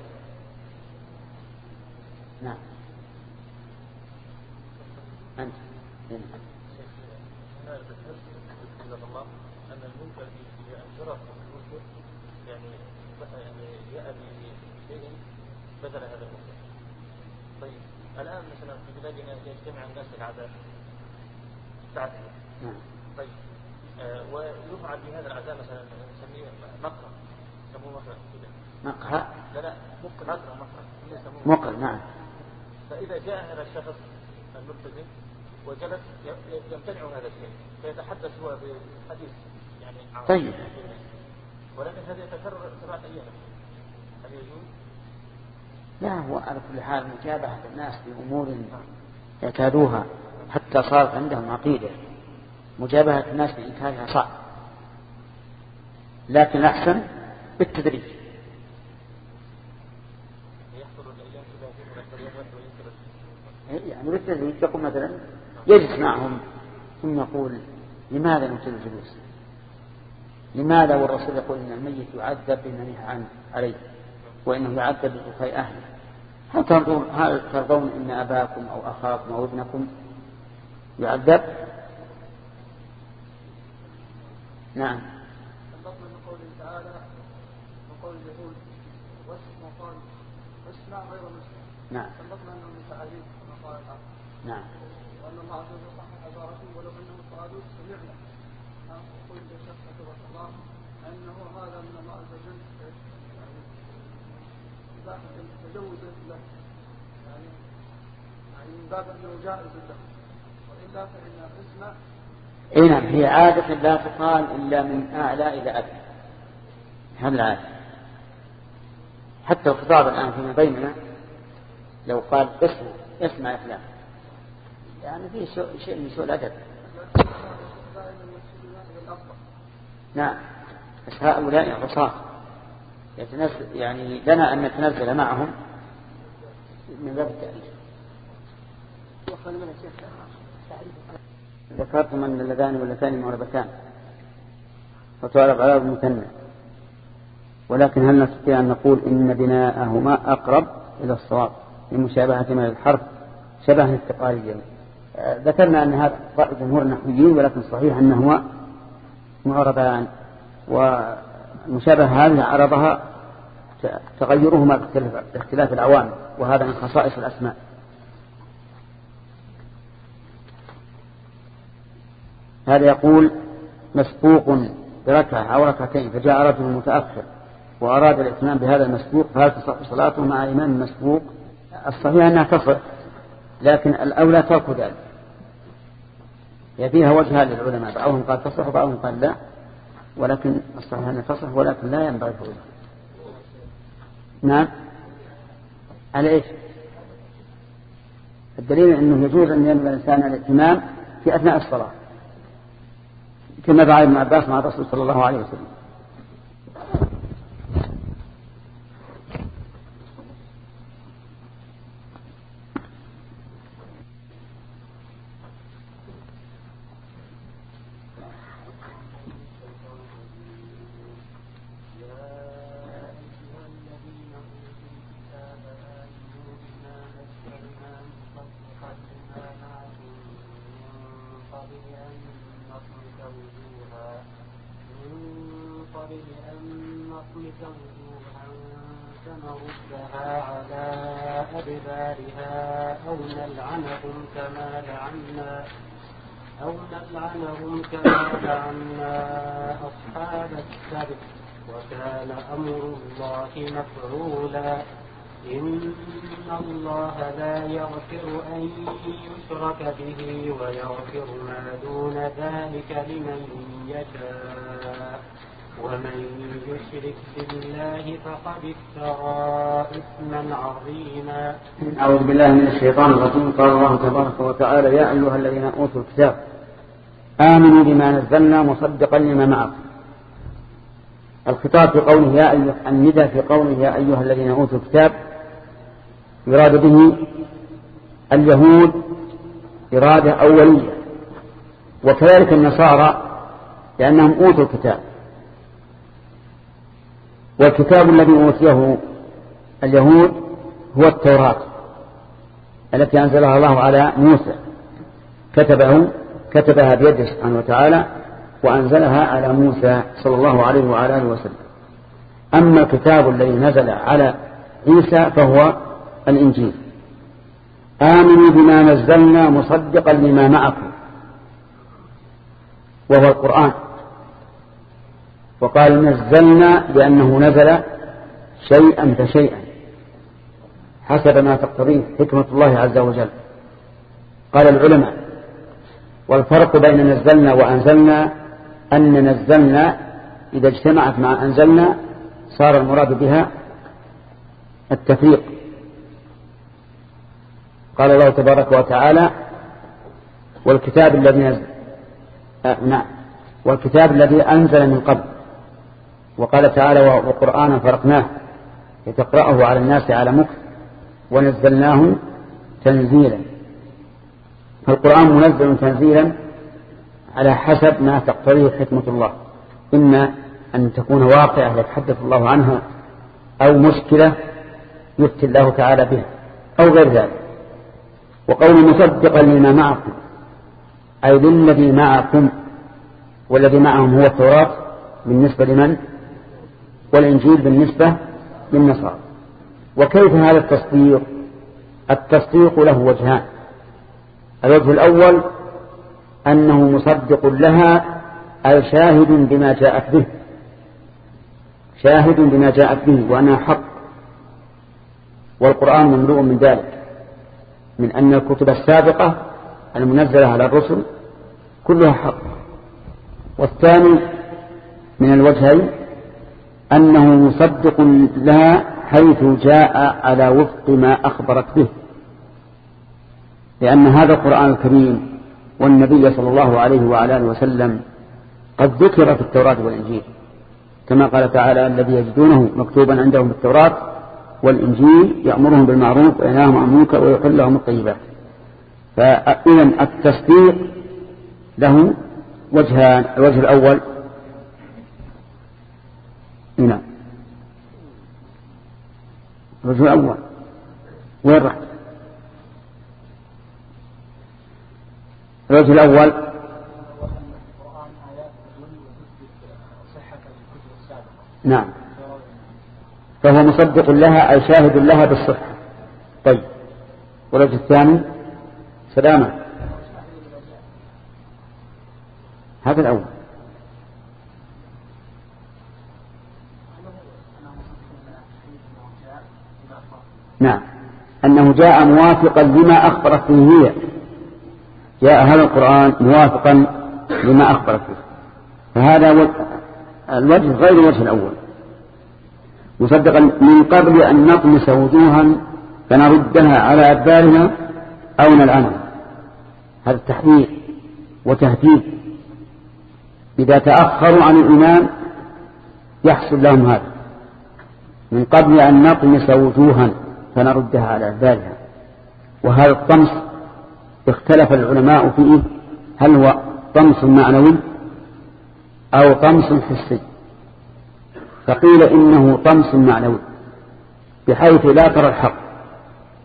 نعم. أنت. الله أن المنكر المنكر يعني يعني يأتي بشيء بدل هذا المنكر طيب الآن مثلا في بلادنا يجتمع الناس العادات تعدد نعم. طيب آه، ويفعل في هذا العزاء مثلا نسميه مقهى يسموه مقهى مقهى لا لا مقهى مقهى نعم. فإذا جاء هذا الشخص الملتزم وجلس يمتنع هذا الشيء. فيتحدث هو بحديث يعني طيب. ولكن هذا يتكرر سبعة أيام. هل يجوز؟ لا هو على كل حال مجابهة الناس بأمور اعتادوها حتى صارت عندهم عقيدة. مجابهة الناس بإنكارها صعب. لكن الأحسن بالتدريج. يعني بالتدريج يقول مثلا يجلس معهم ثم يقول لماذا نبتل الجلوس؟ لماذا والرسول يقول إن الميت يعذب بما نهى عنه عليه وإنه يعذب ببكاء أهله هل ترضون هل ترضون إن أباكم أو أخاكم أو ابنكم يعذب؟ نعم. نعم. نعم. وأن الله عز وجل صحح عبارته ولو انهم قالوا سمعنا. قل لشخص الله انه هذا من الله عز وجل يعني تجوز له يعني يعني من باب وإلا فإن الاسم اي نعم هي عادة لا تقال إلا من أعلى إلى أدنى. هذا العادة. حتى الخطاب الآن فيما بيننا لو قال اسمع اسمع يا فلان. يعني فيه شيء من سوء الأدب. نعم بس هؤلاء عصاة. يعني لنا أن نتنزل معهم من باب التأليف. ذكرتم أن اللذان واللتان معربتان وتعرف على المثنى. ولكن هل نستطيع أن نقول إن بناءهما أقرب إلى الصواب لمشابهة من الحرف شبه استقاليا ذكرنا أن هذا جمهور النحويين ولكن صحيح أنهما معربان. والمشابهة هذه عرضها تغيرهما باختلاف العوامل. وهذا من خصائص الأسماء. هذا يقول مسبوق بركعة أو ركعتين فجاء رجل متأخر وأراد الإتمام بهذا المسبوق فهل تصح صلاته مع إمام مسبوق؟ الصحيح أنها تصح لكن الأولى ترك ذلك. هي فيها وجهان للعلماء بعضهم قال تصح وبعضهم قال لا ولكن الصحيح أنها تصح ولكن لا ينبغي فعلها نعم. على إيش؟ الدليل أنه يجوز أن ينبغي الانسان الائتمام في أثناء الصلاة. كما فعل ابن عباس مع الرسول صلى الله عليه وسلم. أعوذ بالله من الشيطان الرجيم. قال الله تبارك وتعالى يا أيها الذين أوتوا الكتاب آمنوا بما نزلنا مصدقا لما معكم. الخطاب في قوله يا أيها الندى في قوله يا أيها الذين أوتوا الكتاب. يراد به اليهود إرادة أولية. وكذلك النصارى لأنهم أوتوا الكتاب. والكتاب الذي أوتيه اليهود هو التوراة التي أنزلها الله على موسى. كتبه كتبها بيده سبحانه وتعالى وأنزلها على موسى صلى الله عليه وعلى آله وسلم. أما الكتاب الذي نزل على عيسى فهو الإنجيل. آمنوا بما نزلنا مصدقا لما معكم. وهو القرآن. وقال نزلنا لأنه نزل شيئا فشيئا. حسب ما تقتضيه حكمة الله عز وجل. قال العلماء والفرق بين نزلنا وأنزلنا أن نزلنا إذا اجتمعت مع أنزلنا صار المراد بها التفريق. قال الله تبارك وتعالى والكتاب الذي نزل آه نعم. والكتاب الذي أنزل من قبل. وقال تعالى وقرآنا فرقناه لتقرأه على الناس على مكر ونزلناه تنزيلا. فالقرآن منزل تنزيلا على حسب ما تقتضيه حكمة الله. إما أن تكون واقعة يتحدث الله عنها أو مشكلة يفتي الله تعالى بها أو غير ذلك. وقول مصدقا لما معكم. أي للذي معكم والذي معهم هو التوراة بالنسبة لمن؟ والإنجيل بالنسبة للنصارى. وكيف هذا التصديق؟ التصديق له وجهان. الوجه الأول أنه مصدق لها أي شاهد بما جاءت به. شاهد بما جاءت به وأنها حق. والقرآن مملوء من ذلك من أن الكتب السابقة المنزلة على الرسل كلها حق. والثاني من الوجهين أنه مصدق لها حيث جاء على وفق ما أخبرت به. لأن هذا القرآن الكريم والنبي صلى الله عليه وعلى آله وسلم قد ذكر في التوراة والإنجيل. كما قال تعالى الذي يجدونه مكتوبا عندهم في التوراة والإنجيل يأمرهم بالمعروف وينهاهم عن المنكر ويحل لهم الطيبات. فإذا التصديق له وجهان الوجه الأول. نعم الوجه الأول. وين رحت؟ الوجه الأول. نعم. فهو مصدق لها أي شاهد لها بالصحة. طيب. والوجه الثاني؟ سلامة. هذا الأول. نعم. أنه جاء موافقا لما أخبرت به هي. جاء هذا القرآن موافقا لما أخبرت به فهذا الوجه غير الوجه الأول. مصدقا من قبل أن نطمس وجوها فنردها على أدبارنا أو نلعنها. هذا التحذير وتهديد. إذا تأخروا عن الإيمان يحصل لهم هذا. من قبل أن نطمس وجوها فنردها على أدبارها وهذا الطمس اختلف العلماء فيه. هل هو طمس معنوي أو طمس حسي؟ فقيل إنه طمس معنوي بحيث لا ترى الحق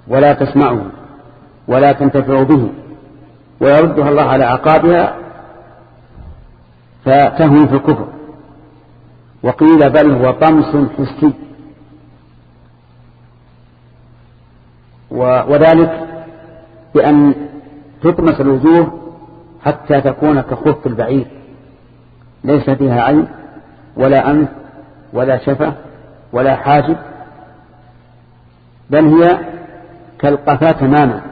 ولا تسمعه ولا تنتفع به. ويردها الله على عقابها فتهوي في الكفر. وقيل بل هو طمس حسي. وذلك بأن تطمس الوجوه حتى تكون كخف البعير. ليس فيها عين ولا أنف ولا شفة ولا حاجب بل هي كالقفا تماما.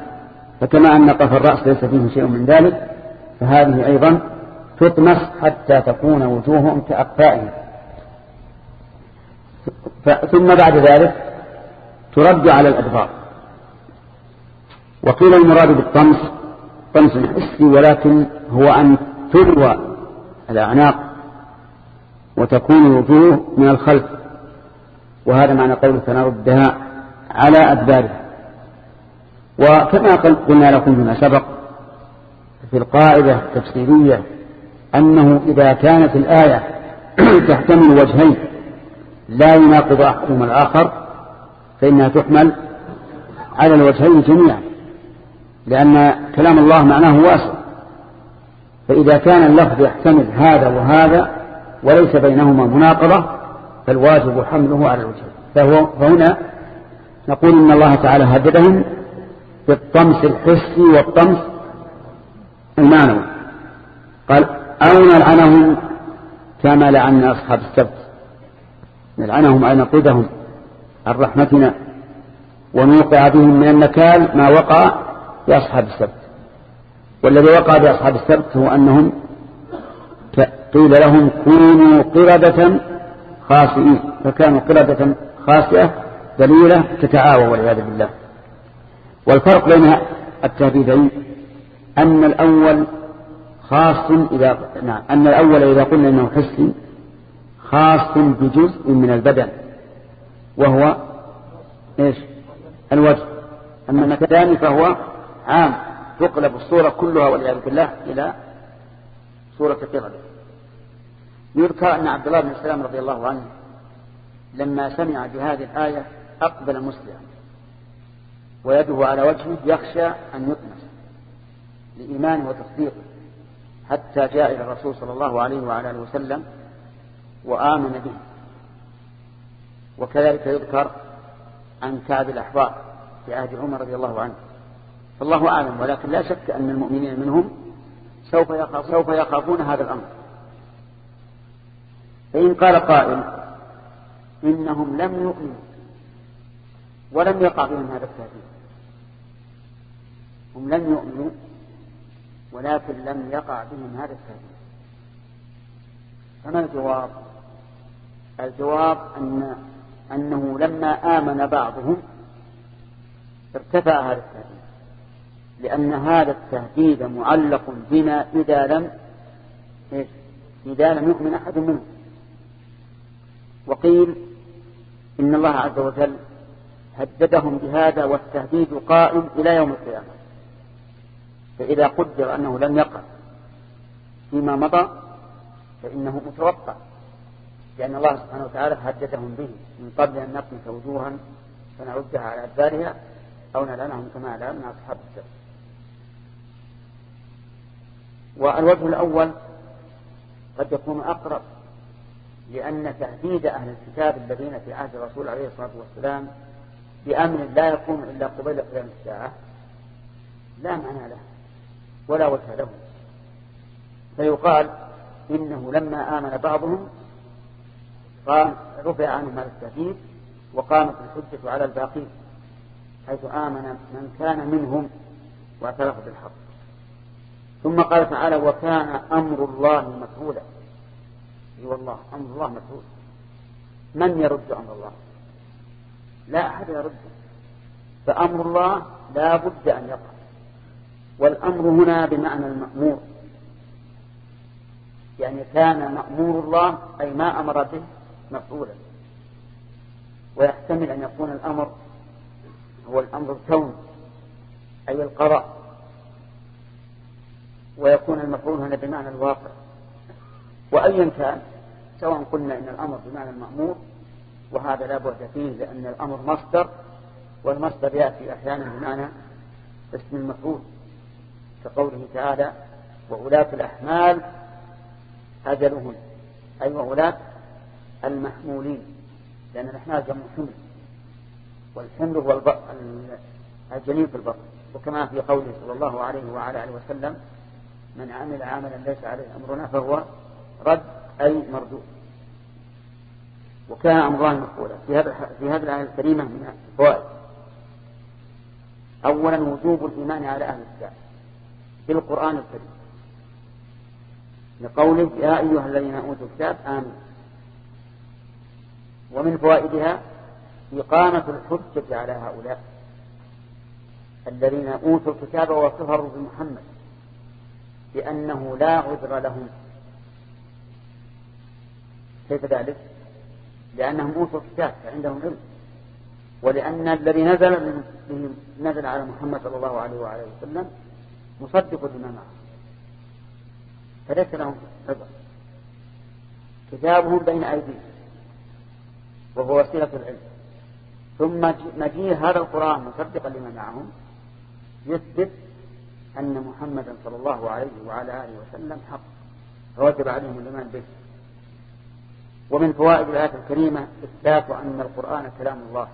فكما أن قف الرأس ليس فيه شيء من ذلك فهذه أيضا تطمس حتى تكون وجوههم كأقفائهم. ثم بعد ذلك ترد على الأدبار وقيل المراد بالطمس طمس حسي ولكن هو أن تروى الأعناق وتكون الوجوه من الخلف. وهذا معنى قول سنردها على أدبارها. وكما قلنا لكم فيما سبق في القاعدة التفسيرية أنه إذا كانت الآية تحتمل وجهين لا يناقض أحدهما الآخر فإنها تحمل على الوجهين جميعا لأن كلام الله معناه واسع. فإذا كان اللفظ يحتمل هذا وهذا وليس بينهما مناقضة فالواجب حمله على الوجه فهو فهنا نقول إن الله تعالى هددهم بالطمس الحسي والطمس المعنوي. قال أو نلعنهم كما لعنا أصحاب السبت. نلعنهم أي نقودهم عن رحمتنا. ونوقع بهم من النكال ما وقع بأصحاب السبت. والذي وقع بأصحاب السبت هو أنهم قيل لهم كونوا قردة خاسئين. فكانوا قردة خاسئة ذليلة تتعاوى والعياذ بالله. والفرق بين التهديدين أن الأول خاص إذا نعم أن الأول إذا قلنا أنه حسي خاص بجزء من البدن وهو إيش؟ الوجه. أما الثاني فهو عام تقلب الصورة كلها والعياذ بالله إلى صورة قردة يذكر أن عبد الله بن السلام رضي الله عنه لما سمع بهذه الآية أقبل مسلما. ويده على وجهه يخشى أن يطمس لإيمانه وتصديقه. حتى جاء إلى الرسول صلى الله عليه وعلى آله وسلم وآمن به. وكذلك يذكر عن كعب الأحبار في عهد عمر رضي الله عنه. فالله أعلم ولكن لا شك أن المؤمنين منهم سوف سوف يخافون هذا الأمر. فإن قال قائل إنهم لم يؤمنوا ولم يقع بهم هذا التهديد هم لم يؤمنوا ولكن لم يقع بهم هذا التهديد فما الجواب؟ الجواب أن أنه لما آمن بعضهم ارتفع هذا التهديد لأن هذا التهديد معلق بنا إذا لم إذا لم يؤمن أحد منهم. وقيل إن الله عز وجل هددهم بهذا والتهديد قائم إلى يوم القيامة. فإذا قدر أنه لم يقع فيما مضى فإنه متوقع لأن الله سبحانه وتعالى هددهم به. من قبل أن نطمس وجوها فنعدها على أدبارها أو نلعنهم كما لعنا أصحاب السبت. والوجه الأول قد يكون أقرب لأن تهديد أهل الكتاب الذين في عهد الرسول عليه الصلاة والسلام بأمر لا يكون إلا قبيل قيام الساعة لا معنى له ولا وجه له. فيقال إنه لما آمن بعضهم قام رفع عنهم هذا التهديد وقامت الحجة على الباقين حيث آمن من كان منهم واعترف بالحق. ثم قال تعالى وكان أمر الله مفعولا. أي والله أمر الله مفعول. من يرد أمر الله؟ لا أحد يرده فأمر الله لا بد أن يقع. والأمر هنا بمعنى المأمور. يعني كان مأمور الله أي ما أمر به مفعولا. ويحتمل أن يكون الأمر هو الأمر الكوني أي القضاء. ويكون المفعول هنا بمعنى الواقع. وأيا كان سواء قلنا إن الأمر بمعنى المأمور وهذا لا بد فيه لأن الأمر مصدر والمصدر يأتي أحيانا بمعنى اسم المفعول كقوله تعالى وولاة الأحمال أجلهن أي وولاة المحمولين لأن الأحمال جمع حمل والحمل هو الجنين في البطن. وكما في قوله صلى الله عليه وعلى آله وسلم من عمل عملا ليس عليه أمرنا فهو رد أي مردود وكان أمر الله مفعولا. في هذا في هذه الآية الكريمة من الفوائد. أولا وجوب الإيمان على أهل الكتاب. بالقرآن الكريم. لقوله يا أيها الذين أوتوا الكتاب آمنوا. ومن فوائدها إقامة الحجة على هؤلاء الذين أوتوا الكتاب وكفروا بمحمد. بأنه لا عذر لهم. كيف ذلك؟ لأنهم أوتوا الكتاب فعندهم علم. ولأن الذي نزل نزل على محمد صلى الله عليه وعلى وسلم مصدق لما معه. فليس لهم عذر. كتابهم بين أيديهم. وهو وسيلة العلم. ثم مجيء هذا القرآن مصدقا لما معهم يثبت أن محمدا صلى الله عليه وعلى آله وسلم حق. فوجب عليهم الإيمان به. ومن فوائد الآية الكريمة إثبات أن القرآن كلام الله.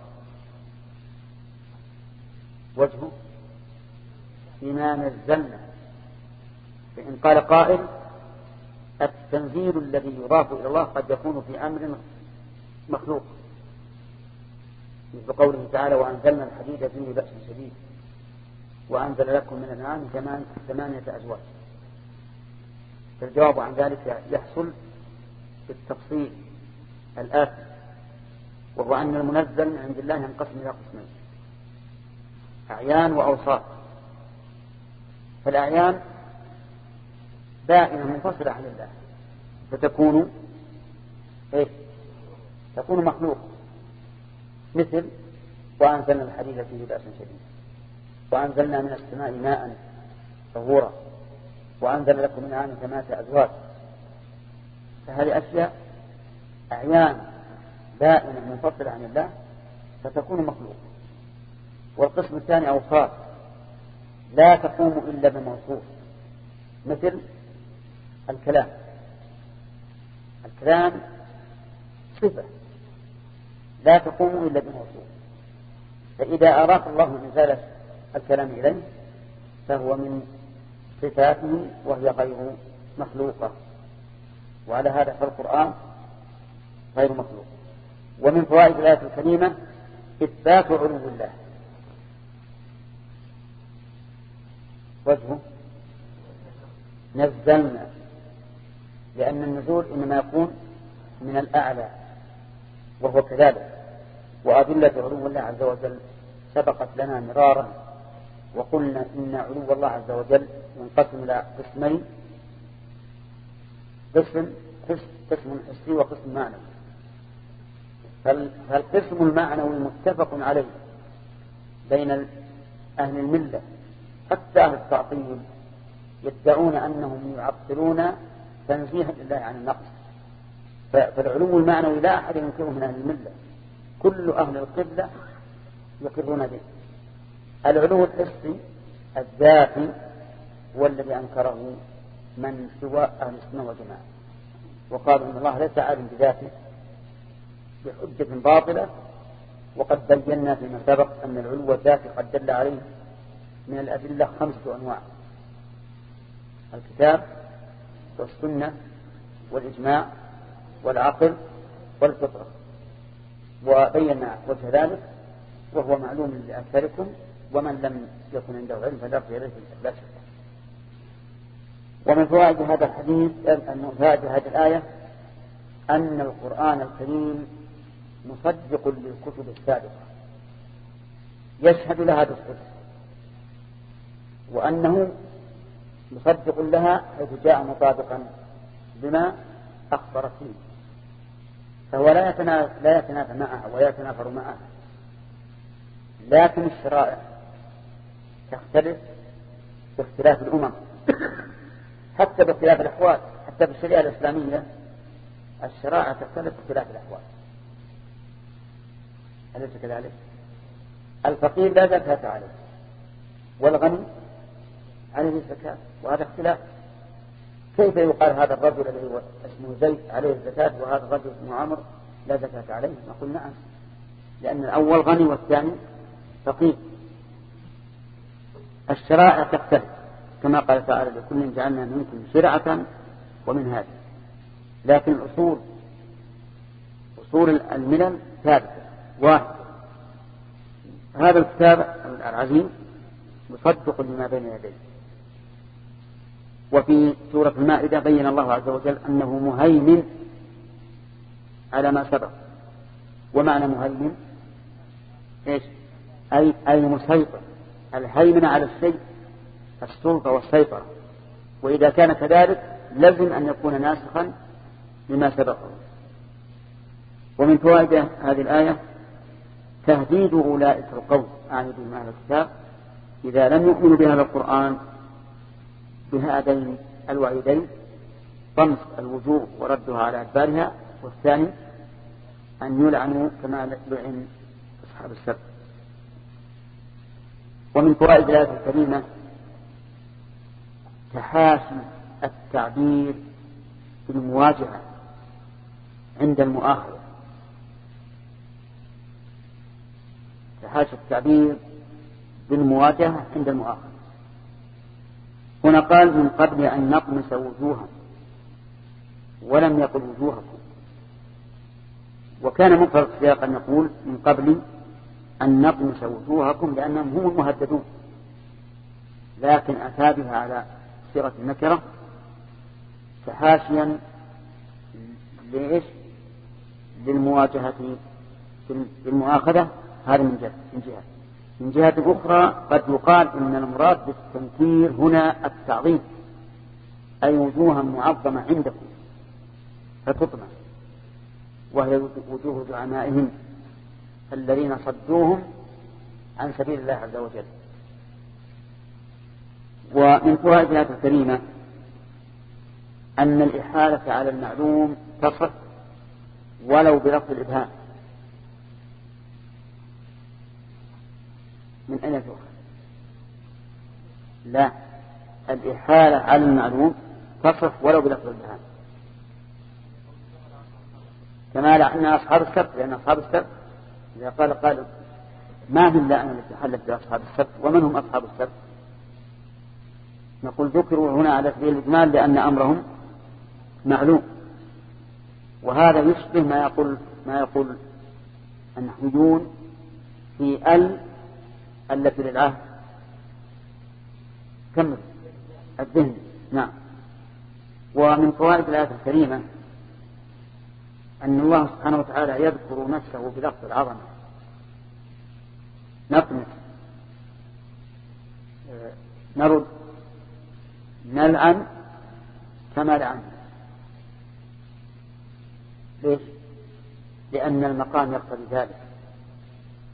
وجهه بما نزلنا. فإن قال قائل التنزيل الذي يضاف إلى الله قد يكون في أمر مخلوق. مثل قوله تعالى وأنزلنا الحديد فيه بأس شديد. وأنزل لكم من الأنعام ثمانية أزواج. فالجواب عن ذلك يحصل بالتفصيل الآتي وهو أن المنزل من عند الله ينقسم إلى قسمين أعيان وأوصاف. فالأعيان دائما منفصلة عن الله فتكون إيه؟ تكون مخلوق. مثل وأنزلنا الحديد فيه بأس شديد وأنزلنا من السماء ماء طهورا وأنزل لكم من عام ثمانية أزواج. فهذه أشياء أعيان دائما منفصلة عن الله فتكون مخلوق والقسم الثاني أوصاف. لا تقوم إلا بموصوف. مثل الكلام. الكلام صفة. لا تقوم إلا بموصوف. فإذا أراد الله إنزال الكلام إليه فهو من صفاته وهي غير مخلوقة. وعلى هذا فالقرآن غير مخلوق ومن فوائد الآية الكريمة إثبات علو الله. وجهه. نزلنا. لأن النزول إنما يكون من الأعلى وهو كذلك. وأدلة علو الله عز وجل سبقت لنا مرارا. وقلنا إن علو الله عز وجل ينقسم إلى قسمين. قسم قسم حسي وقسم معنوي. فالقسم المعنوي متفق عليه بين أهل الملة حتى أهل التعطيل يدعون أنهم يعطلون تنزيها لله عن النقص؟ فالعلو المعنوي لا أحد ينكره من أهل الملة. كل أهل القبلة يقرون به. العلو الحسي الذاتي هو الذي أنكره من سوى أهل السنة والجماعة. وقالوا إن الله ليس عالم بذاته. بحجة باطلة وقد بينا فيما سبق أن العلو الذاتي قد دل عليه من الأدلة خمسة أنواع. الكتاب والسنة والإجماع والعقل والفطرة. وبينا وجه ذلك وهو معلوم لأكثركم ومن لم يكن عنده علم فليرجع إليه لا شك ومن فوائد هذا الحديث من فوائد هذه الآية أن القرآن الكريم مصدق للكتب السابقة. يشهد لها بالصدق. وأنه مصدق لها حيث جاء مطابقا بما أخبرت فيه. فهو لا يتنافى, لا يتنافى معها ولا يتنافر معها. لكن الشرائع تختلف باختلاف الأمم. حتى باختلاف الأحوال حتى بالشريعة الإسلامية الشرائع تختلف باختلاف الأحوال. أليس كذلك؟ الفقير لا زكاة عليه والغني؟ عليه الزكاة. وهذا اختلاف. كيف يقال هذا الرجل الذي اسمه زيد عليه الزكاة وهذا الرجل اسمه عمرو لا زكاة عليه؟ نقول نعم. لأن الأول غني والثاني فقير. الشرائع تختلف. كما قال تعالى لكل جعلنا منكم شرعة ومن هذا. لكن الأصول أصول الملل ثابتة. واحد هذا الكتاب العزيز مصدق لما بين يديه. وفي سورة المائدة بين الله عز وجل أنه مهيمن على ما سبق. ومعنى مهيمن إيش؟ أي أي مسيطر. الهيمنة على الشيء السلطة والسيطرة. وإذا كان كذلك لازم أن يكون ناسخا لما سبقه. ومن فوائد هذه الآية تهديد أولئك القوم. أعني بهم أهل الكتاب. إذا لم يؤمنوا بهذا القرآن بهذين الوعيدين طمس الوجوه وردها على أدبارها. والثاني أن يلعنوا كما لعن أصحاب السبت. ومن فوائد الآية الكريمة تحاشي التعبير بالمواجهة عند المؤاخذة. تحاشي التعبير بالمواجهة عند المؤاخذة. هنا قال من قبل أن نطمس وجوها ولم يقل وجوهكم. وكان مفرد السياق أن نقول من قبل أن نطمس وجوهكم لأنهم هم المهددون. لكن أتى بها على صيغة النكرة تحاشيا لإيش؟ للمواجهة بالمؤاخذة هذا من جهة من جهة. من جهة أخرى قد يقال إن المراد بالتنكير هنا التعظيم أي وجوها معظمة عندكم فتطمع وهي وجوه زعمائهم الذين صدوهم عن سبيل الله عز وجل. ومن فوائد الآية الكريمة أن الإحالة على المعلوم تصح ولو بلفظ الإبهام. من أين تؤخذ؟ لا. الإحالة على المعلوم تصح ولو بلفظ الإبهام كما لعن أصحاب السبت لأن أصحاب السبت إذا قال قال ما من لا أنا التي حلت بأصحاب السبت ومن هم أصحاب السبت؟ نقول ذكروا هنا على سبيل الإجمال لأن أمرهم معلوم. وهذا يشبه ما يقول ما يقول النحويون في ال التي للعهد. كمل. الذهن. نعم. ومن فوائد الآية الكريمة أن الله سبحانه وتعالى يذكر نفسه بلفظ العظمة. نقمت نرد. نلعن كما لعن. ليش؟ لأن المقام يقتضي ذلك.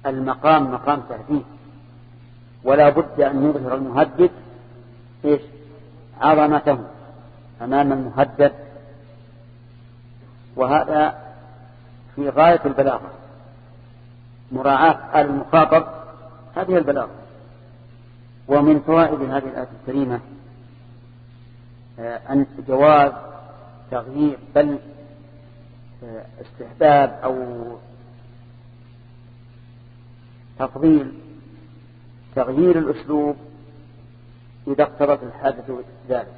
المقام مقام تهديد. ولا بد أن يظهر المهدد إيش؟ عظمته أمام المهدد. وهذا في غاية البلاغة. مراعاة المخاطب هذه البلاغة. ومن فوائد هذه الآية الكريمة آه، أن جواز تغيير بل آه، استحباب أو تفضيل تغيير الأسلوب إذا اقتضت الحاجة ذلك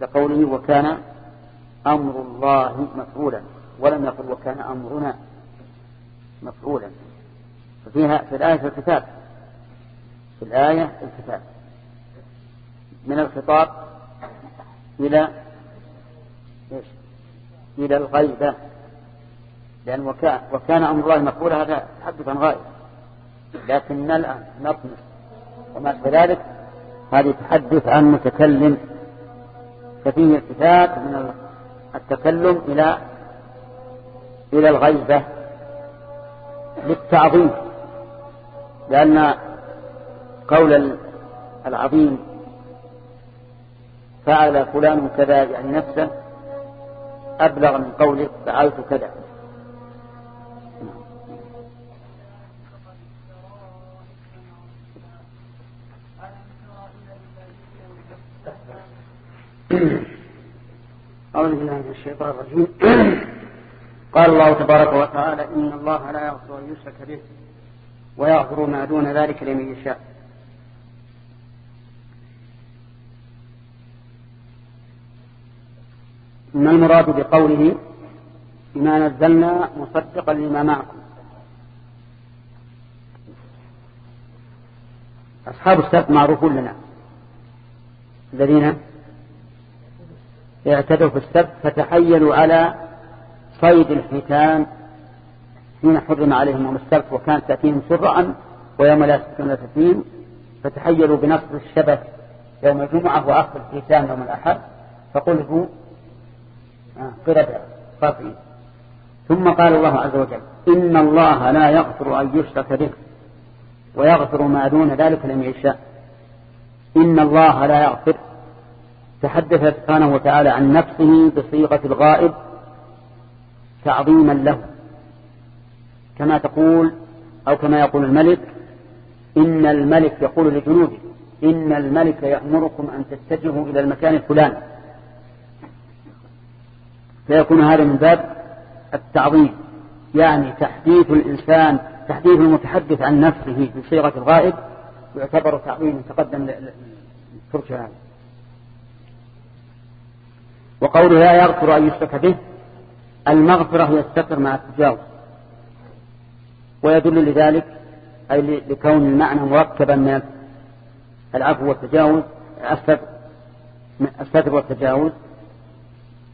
كقوله وكان أمر الله مفعولا ولم يقل وكان أمرنا مفعولا. ففيها في الآية الكتاب في الآية الكتاب. من الخطاب إلى إيش؟ إلى الغيبة. لأن وكان, وكان أمر الله مفعولا هذا تحدث عن غائب لكن الآن نطمس. وما ذلك هذه تحدث عن متكلم ففيه التفات من التكلم إلى إلى الغيبة للتعظيم. لأن قول العظيم فعل فلان كذا يعني نفسه أبلغ من قوله فعلت كذا. أعوذ بالله من الشيطان الرجيم. قال الله تبارك وتعالى إن الله لا يغفر أن يشرك به ويغفر ما دون ذلك لمن يشاء. ما المراد بقوله بما نزلنا مصدقا لما معكم؟ أصحاب السبت معروفون لنا. الذين اعتدوا في السبت فتحيلوا على صيد الحيتان حين حرم عليهم يوم السبت وكانت تأتيهم سرعا ويوم لا لا تأتيهم. فتحيلوا بنصر الشبك يوم الجمعة وأخذ الحيتان يوم الأحد. فقلبوا آه، قردة خاطئين ثم قال الله عز وجل إن الله لا يغفر أن يشرك به ويغفر ما دون ذلك لمن يشاء. إن الله لا يغفر تحدث سبحانه وتعالى عن نفسه بصيغة الغائب تعظيما له. كما تقول أو كما يقول الملك إن الملك يقول لجنوده إن الملك يأمركم أن تتجهوا إلى المكان الفلاني. فيكون هذا من باب التعظيم يعني تحديث الإنسان تحديث المتحدث عن نفسه بصيغة الغائب يعتبر تعظيم تقدم هذا وقوله لا يغفر أن يشرك به المغفرة هي الستر مع التجاوز. ويدل لذلك أي لكون المعنى مركبا من العفو والتجاوز الستر والتجاوز.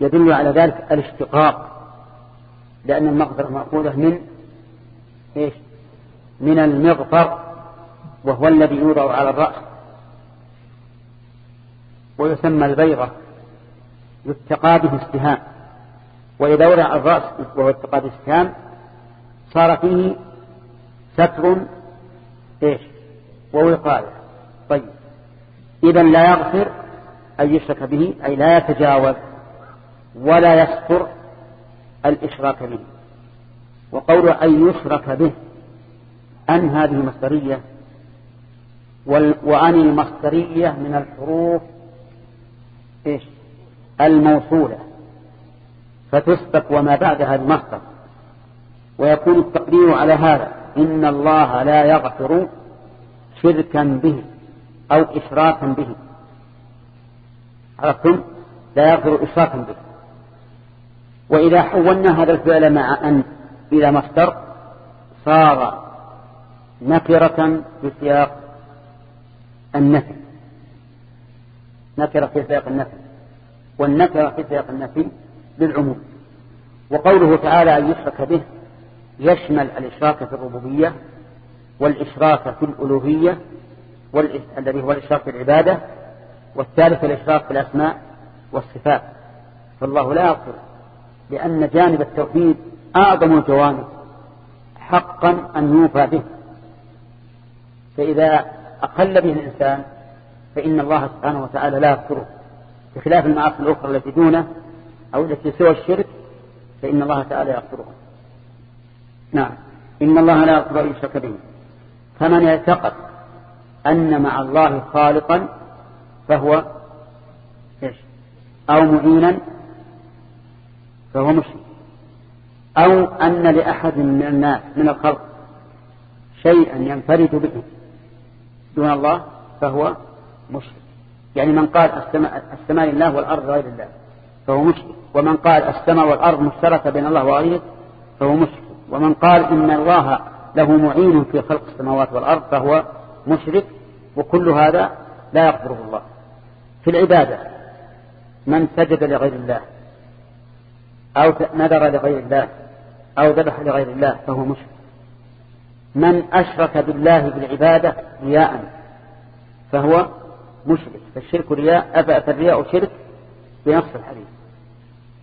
يدل على ذلك الاشتقاق لأن المغفرة مأخوذة من إيش؟ من المغفر وهو الذي يوضع على الرأس. ويسمى البيضة. يتقى به السهام وإذا وضع الرأس وهو اتقى به السهام صار فيه ستر إيش؟ ووقاية. طيب. إذا لا يغفر أن يشرك به أي لا يتجاوز ولا يستر الإشراك به. وقول أن يشرك به أن هذه مصدرية وأن المصدرية من الحروف إيش؟ الموصولة فتسبق وما بعدها المصدر. ويكون التقدير على هذا إن الله لا يغفر شركا به أو إشراكا به. عرفتم؟ لا يغفر إشراكا به. وإذا حولنا هذا الفعل مع أن إلى مصدر صار نكرة في سياق النفي. نكرة في سياق النفي. والنكرة في سياق النفي للعموم. وقوله تعالى أن يشرك به يشمل الإشراك في الربوبية والإشراك في الألوهية الذي هو الإشراك في العبادة والثالث الإشراك في الأسماء والصفات. فالله لا يغفر لأن جانب التوحيد أعظم الجوانب حقا أن يوفى به. فإذا أقل به الإنسان فإن الله سبحانه وتعالى لا يغفره. بخلاف المعاصي الأخرى التي دونه أو التي سوى الشرك فإن الله تعالى يغفرها. نعم. إن الله لا يغفر أن يشرك به. فمن اعتقد أن مع الله خالقا فهو إيش؟ أو معينا فهو مشرك. أو أن لأحد من الناس من الخلق شيئا ينفرد به دون الله فهو مشرك. يعني من قال السماء, السماء لله والأرض غير الله فهو مشرك ومن قال السماء والأرض مشتركة بين الله وغيره فهو مشرك ومن قال إن الله له معين في خلق السماوات والأرض فهو مشرك وكل هذا لا يغفره الله. في العبادة من سجد لغير الله أو نذر لغير الله أو ذبح لغير الله فهو مشرك. من أشرك بالله بالعبادة رياء فهو مشرك. فالشرك رياء فالرياء شرك بنص الحديث.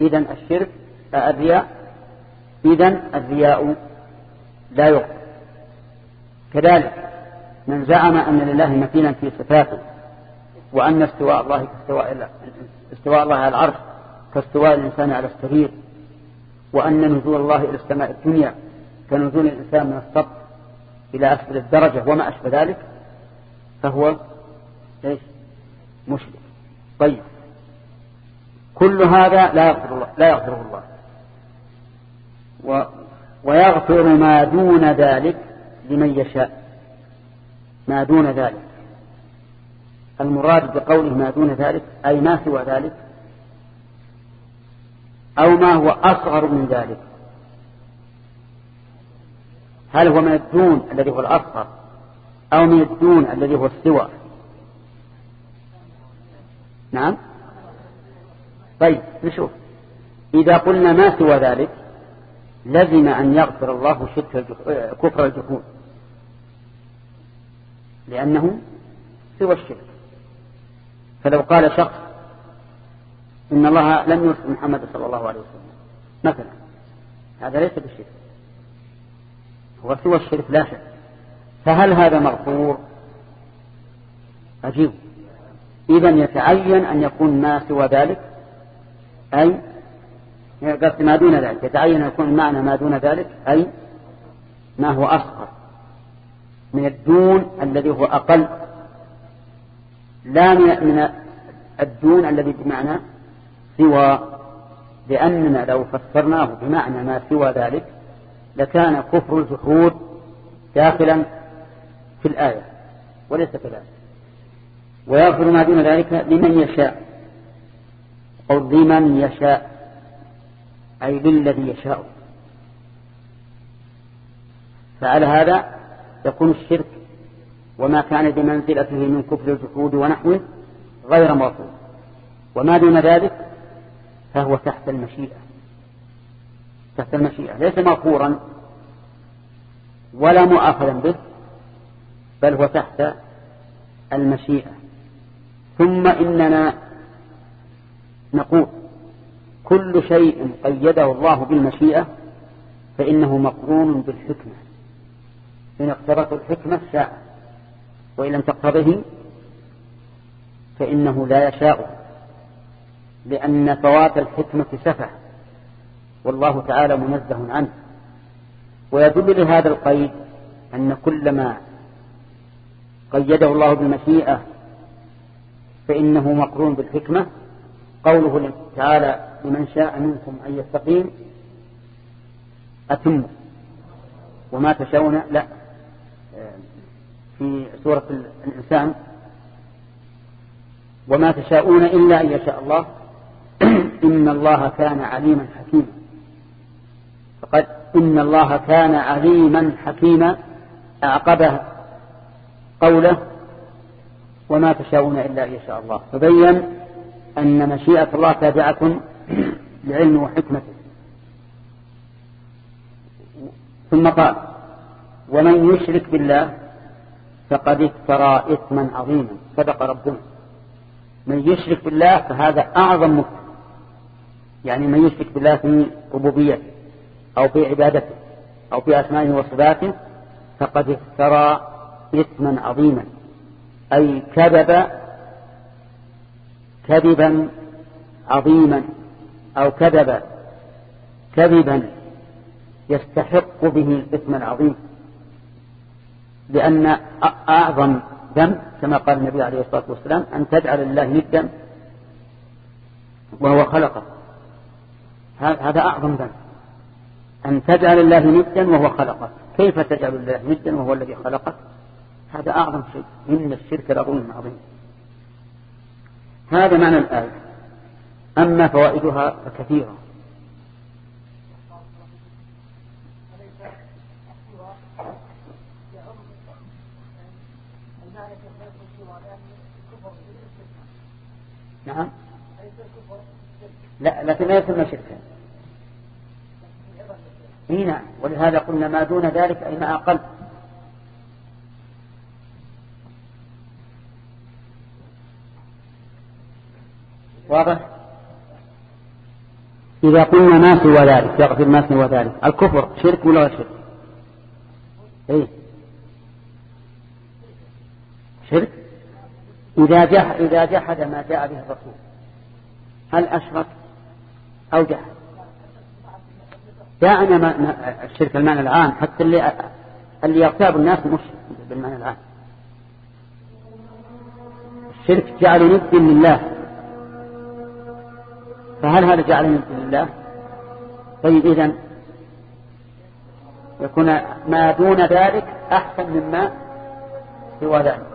إذا الشرك الرياء إذا الرياء لا يغفر كذلك من زعم أن لله مثيلا في صفاته وأن استواء الله كاستواء استواء الله على العرش كاستواء الإنسان على السرير وأن نزول الله إلى السماء الدنيا كنزول الإنسان من السطح إلى أسفل الدرجة وما أشبه ذلك فهو إيش؟ مشرك طيب. كل هذا لا يغفر الله لا يغفره الله. و ويغفر ما دون ذلك لمن يشاء. ما دون ذلك. المراد بقوله ما دون ذلك أي ما سوى ذلك أو ما هو أصغر من ذلك. هل هو من الدون الذي هو الأصغر أو من الدون الذي هو السوى؟ نعم؟ طيب نشوف. إذا قلنا ما سوى ذلك لزم أن يغفر الله شرك كفر الجحود. لأنه سوى الشرك. فلو قال شخص إن الله لم يرسل محمد صلى الله عليه وسلم مثلا هذا ليس بالشرك هو سوى الشرك لا شك. فهل هذا مغفور؟ عجيب إذا يتعين أن يكون ما سوى ذلك أي قصد ما دون ذلك يتعين أن يكون المعنى ما دون ذلك أي ما هو أصغر من الدون الذي هو أقل لا من الدون الذي بمعنى سوى لأننا لو فسرناه بمعنى ما سوى ذلك لكان كفر الجحود داخلا في الآية وليس كذلك. ويغفر ما دون ذلك لمن يشاء أو لمن يشاء أي للذي يشاء. فعلى هذا يكون الشرك وما كان بمنزلته من كفر الجحود ونحوه غير موصول. وما دون ذلك فهو تحت المشيئة. تحت المشيئة. ليس مغفورا ولا مؤاخذا به بل هو تحت المشيئة. ثم إننا نقول كل شيء قيده الله بالمشيئة فإنه مقرون بالحكمة. إن اقترته الحكمة شاء وإن لم تقتضه فإنه لا يشاء لأن فوات الحكمة سفه والله تعالى منزه عنه. ويدل لهذا القيد أن كل ما قيده الله بالمشيئة فإنه مقرون بالحكمة. قوله تعالى لمن شاء منكم أن يستقيم أتم. وما تشاءون لا. في سورة الإنسان وما تشاءون إلا أن يشاء الله. إن الله كان عليما حكيما. فقد إن الله كان عليما حكيما. أعقبه قوله وما تشاءون إلا أن يشاء الله. فبين أن مشيئة الله تابعة لعلم وحكمته. ثم قال ومن يشرك بالله فقد افترى إثما عظيما. صدق ربنا. من يشرك بالله فهذا أعظم مفتر يعني من يشرك بالله في ربوبيته أو في عبادته أو في أسمائه وصفاته فقد افترى إثما عظيما. أي كذب كذبا عظيما أو كذب كذبا يستحق به الإثم العظيم لأن أعظم ذنب كما قال النبي عليه الصلاة والسلام أن تجعل الله ندا وهو خلقه. هذا أعظم ذنب. أن تجعل الله ندا وهو خلقك كيف تجعل الله ندا وهو الذي خلقك هذا أعظم شيء. إن الشرك لظلم عظيم. هذا معنى الآية. أما فوائدها فكثيرة. نعم. لا لكن لا يسمى شركا. إي نعم. ولهذا قلنا ما دون ذلك أي ما أقل. واضح؟ إذا قلنا ما سوى ذلك يغفر ما سوى ذلك الكفر شرك ولا شرك؟ إيه. شرك؟ إذا جح إذا جحد ما جاء به الرسول هل أشرك أو جحد؟ دعنا الشرك المعنى العام حتى اللي اللي يغتاب الناس مش بالمعنى العام. الشرك جعل ند لله فهل هذا جعل ند لله طيب إذن يكون ما دون ذلك أحسن مما سوى ذلك.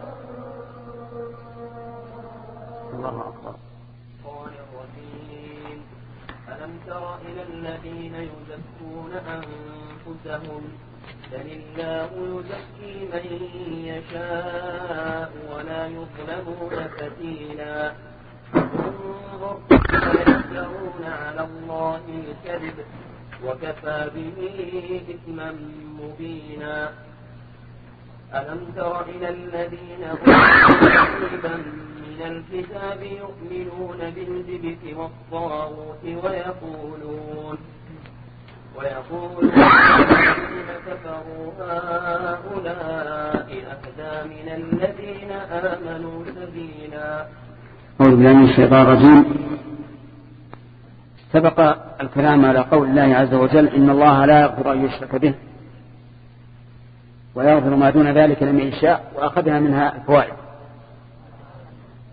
الله أكبر. ألم تر إلى الذين يزكون أنفسهم؟ بل الله يزكي من يشاء ولا يظلمون فتيلا انظر يفترون على الله الكذب وكفى به إثما مبينا. ألم تر إلى الذين أوتوا من الكتاب يؤمنون بالجبت والطاغوت ويقولون ويقولون الذين كفروا هؤلاء أهدى من الذين آمنوا سبيلا. أعوذ بالله من الشيطان الرجيم. سبق الكلام على قول الله عز وجل إن الله لا يغفر أن يشرك به ويغفر ما دون ذلك لمن يشاء وأخذنا منها الفوائد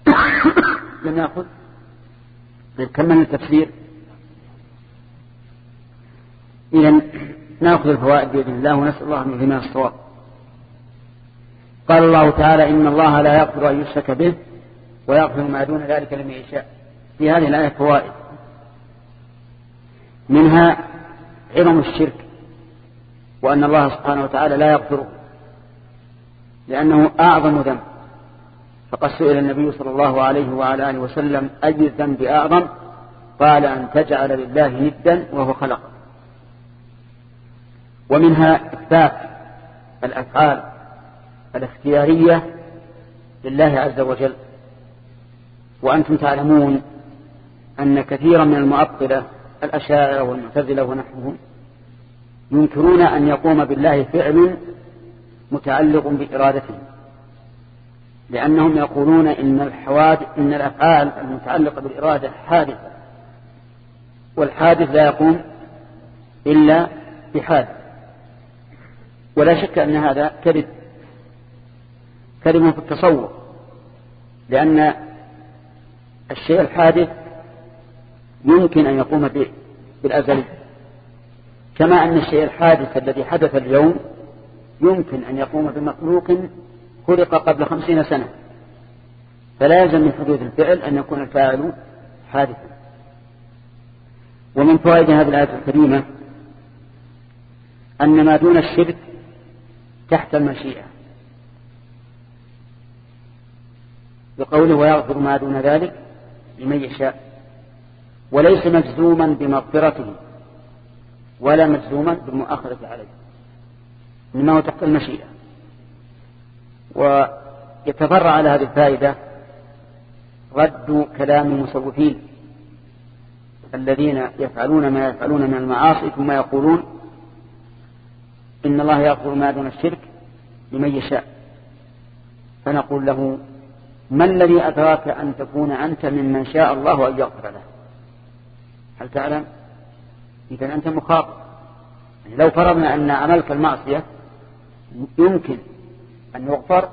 لم ناخذ كمل التفسير؟ إذا نأخذ الفوائد بإذن الله ونسأل الله أن يلهمنا الصواب. قال الله تعالى إن الله لا يغفر أن يشرك به ويغفر ما دون ذلك لمن يشاء. في هذه الآية فوائد. منها عظم الشرك وأن الله سبحانه وتعالى لا يغفره لأنه أعظم ذنب. فقد سئل النبي صلى الله عليه وعلى آله وسلم أي الذنب أعظم؟ قال أن تجعل لله ندا وهو خلق. ومنها إثبات الأفعال الاختيارية لله عز وجل. وأنتم تعلمون أن كثيرا من المعطلة الأشاعرة والمعتزلة ونحوهم ينكرون أن يقوم بالله فعل متعلق بإرادته لأنهم يقولون إن الحوادث إن الأفعال المتعلقة بالإرادة حادثة والحادث لا يقوم إلا بحادث. ولا شك أن هذا كذب كذب في التصور لأن الشيء الحادث يمكن أن يقوم بالأزل كما أن الشيء الحادث الذي حدث اليوم يمكن أن يقوم بمخلوق خلق قبل خمسين سنة. فلا يلزم من حدوث الفعل أن يكون الفاعل حادثا. ومن فوائد هذه الآية الكريمة أن ما دون الشرك تحت المشيئة. بقوله ويغفر ما دون ذلك لمن يشاء. وليس مجزوما بمغفرته ولا مجزوما بالمؤاخذة عليه إنما هو تحت المشيئة. ويتفرع على هذه الفائدة رد كلام المسوفين الذين يفعلون ما يفعلون من المعاصي ثم يقولون إن الله يغفر ما دون الشرك لمن يشاء. فنقول له ما الذي أدراك أن تكون أنت ممن شاء الله أن يغفر له؟ هل تعلم؟ إذا أنت مخاطب. يعني لو فرضنا أن عملك المعصية يمكن أن يغفر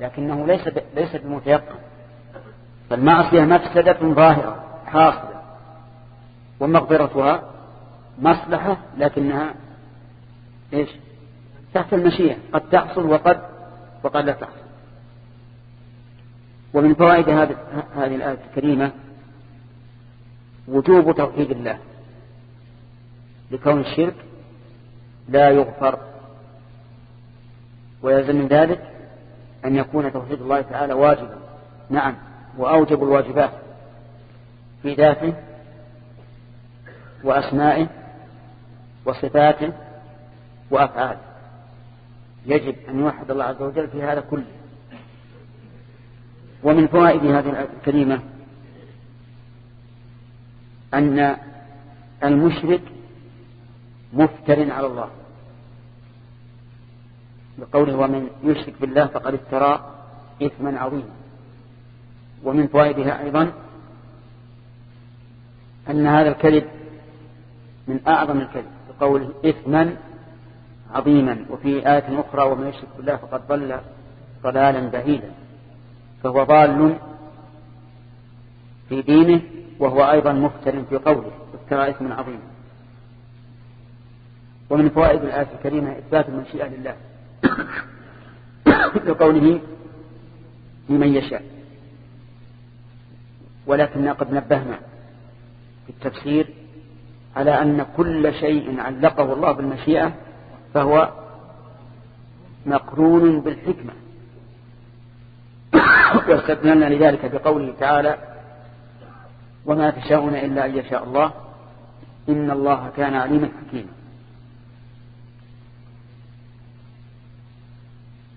لكنه ليس ليس بمتيقن. فالمعصية مفسدة ظاهرة حاصلة. ومغفرتها مصلحة لكنها إيش؟ تحت المشيئة. قد تحصل وقد وقد لا تحصل. ومن فوائد هذه الآية الكريمة وجوب توحيد الله. لكون الشرك لا يغفر ويلزم من ذلك أن يكون توحيد الله تعالى واجبا. نعم وأوجب الواجبات في ذاته وأسمائه وصفاته وأفعاله. يجب أن يوحد الله عز وجل في هذا كله. ومن فوائد هذه الكريمة أن المشرك مفتر على الله. بقوله ومن يشرك بالله فقد افترى إثما عظيما. ومن فوائدها أيضا أن هذا الكذب من أعظم الكذب بقوله إثما عظيما. وفي آية أخرى ومن يشرك بالله فقد ضل ضلالا بعيدا. فهو ضال في دينه وهو أيضا مفتر في قوله افترى إثما عظيما. ومن فوائد الآية الكريمة إثبات المشيئة لله لقوله لمن يشاء. ولكننا قد نبهنا في التفسير على أن كل شيء علقه الله بالمشيئة فهو مقرون بالحكمة. واستدللنا لذلك بقوله تعالى وما تشاءون إلا أن يشاء الله. إن الله كان عليما حكيما.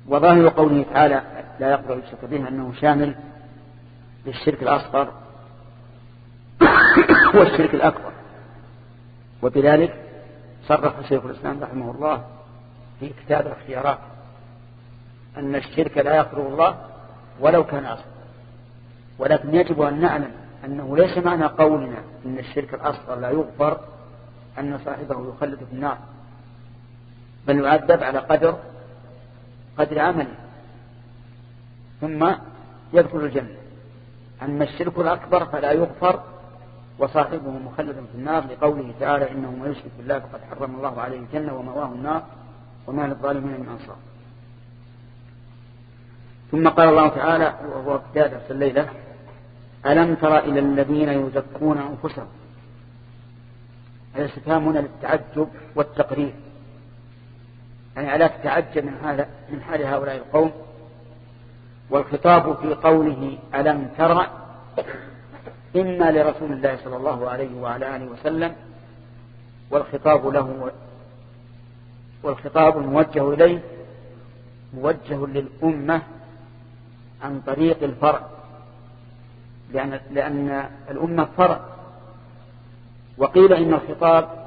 وظاهر قوله تعالى لا يقبل الشرك به أنه شامل للشرك الأصغر والشرك الأكبر. وبذلك صرح شيخ الإسلام رحمه الله في كتاب الاختيارات أن الشرك لا يقبل الله ولو كان أصغر. ولكن يجب أن نعلم أنه ليس معنى قولنا أن الشرك الأصغر لا يغفر أن صاحبه يخلد في النار بل يعذب على قدر قدر عمله. ثم يدخل الجنة. أما الشرك الأكبر فلا يغفر وصاحبه مخلد في النار لقوله تعالى إنه من يشرك بالله فقد حرم الله عليه الجنة ومواه النار وما للظالمين من أنصار. ثم قال الله تعالى وهو بداية الليلة ألم تر إلى الذين يزكون أنفسهم؟ الاستفهام هنا للتعجب والتقرير يعني ألا تتعجب من هذا من حال هؤلاء القوم؟ والخطاب في قوله ألم تر إما لرسول الله صلى الله عليه وعلى آله وسلم والخطاب له والخطاب الموجه إليه موجه للأمة عن طريق الفرع. لأن, لأن الأمة فرع وقيل إن الخطاب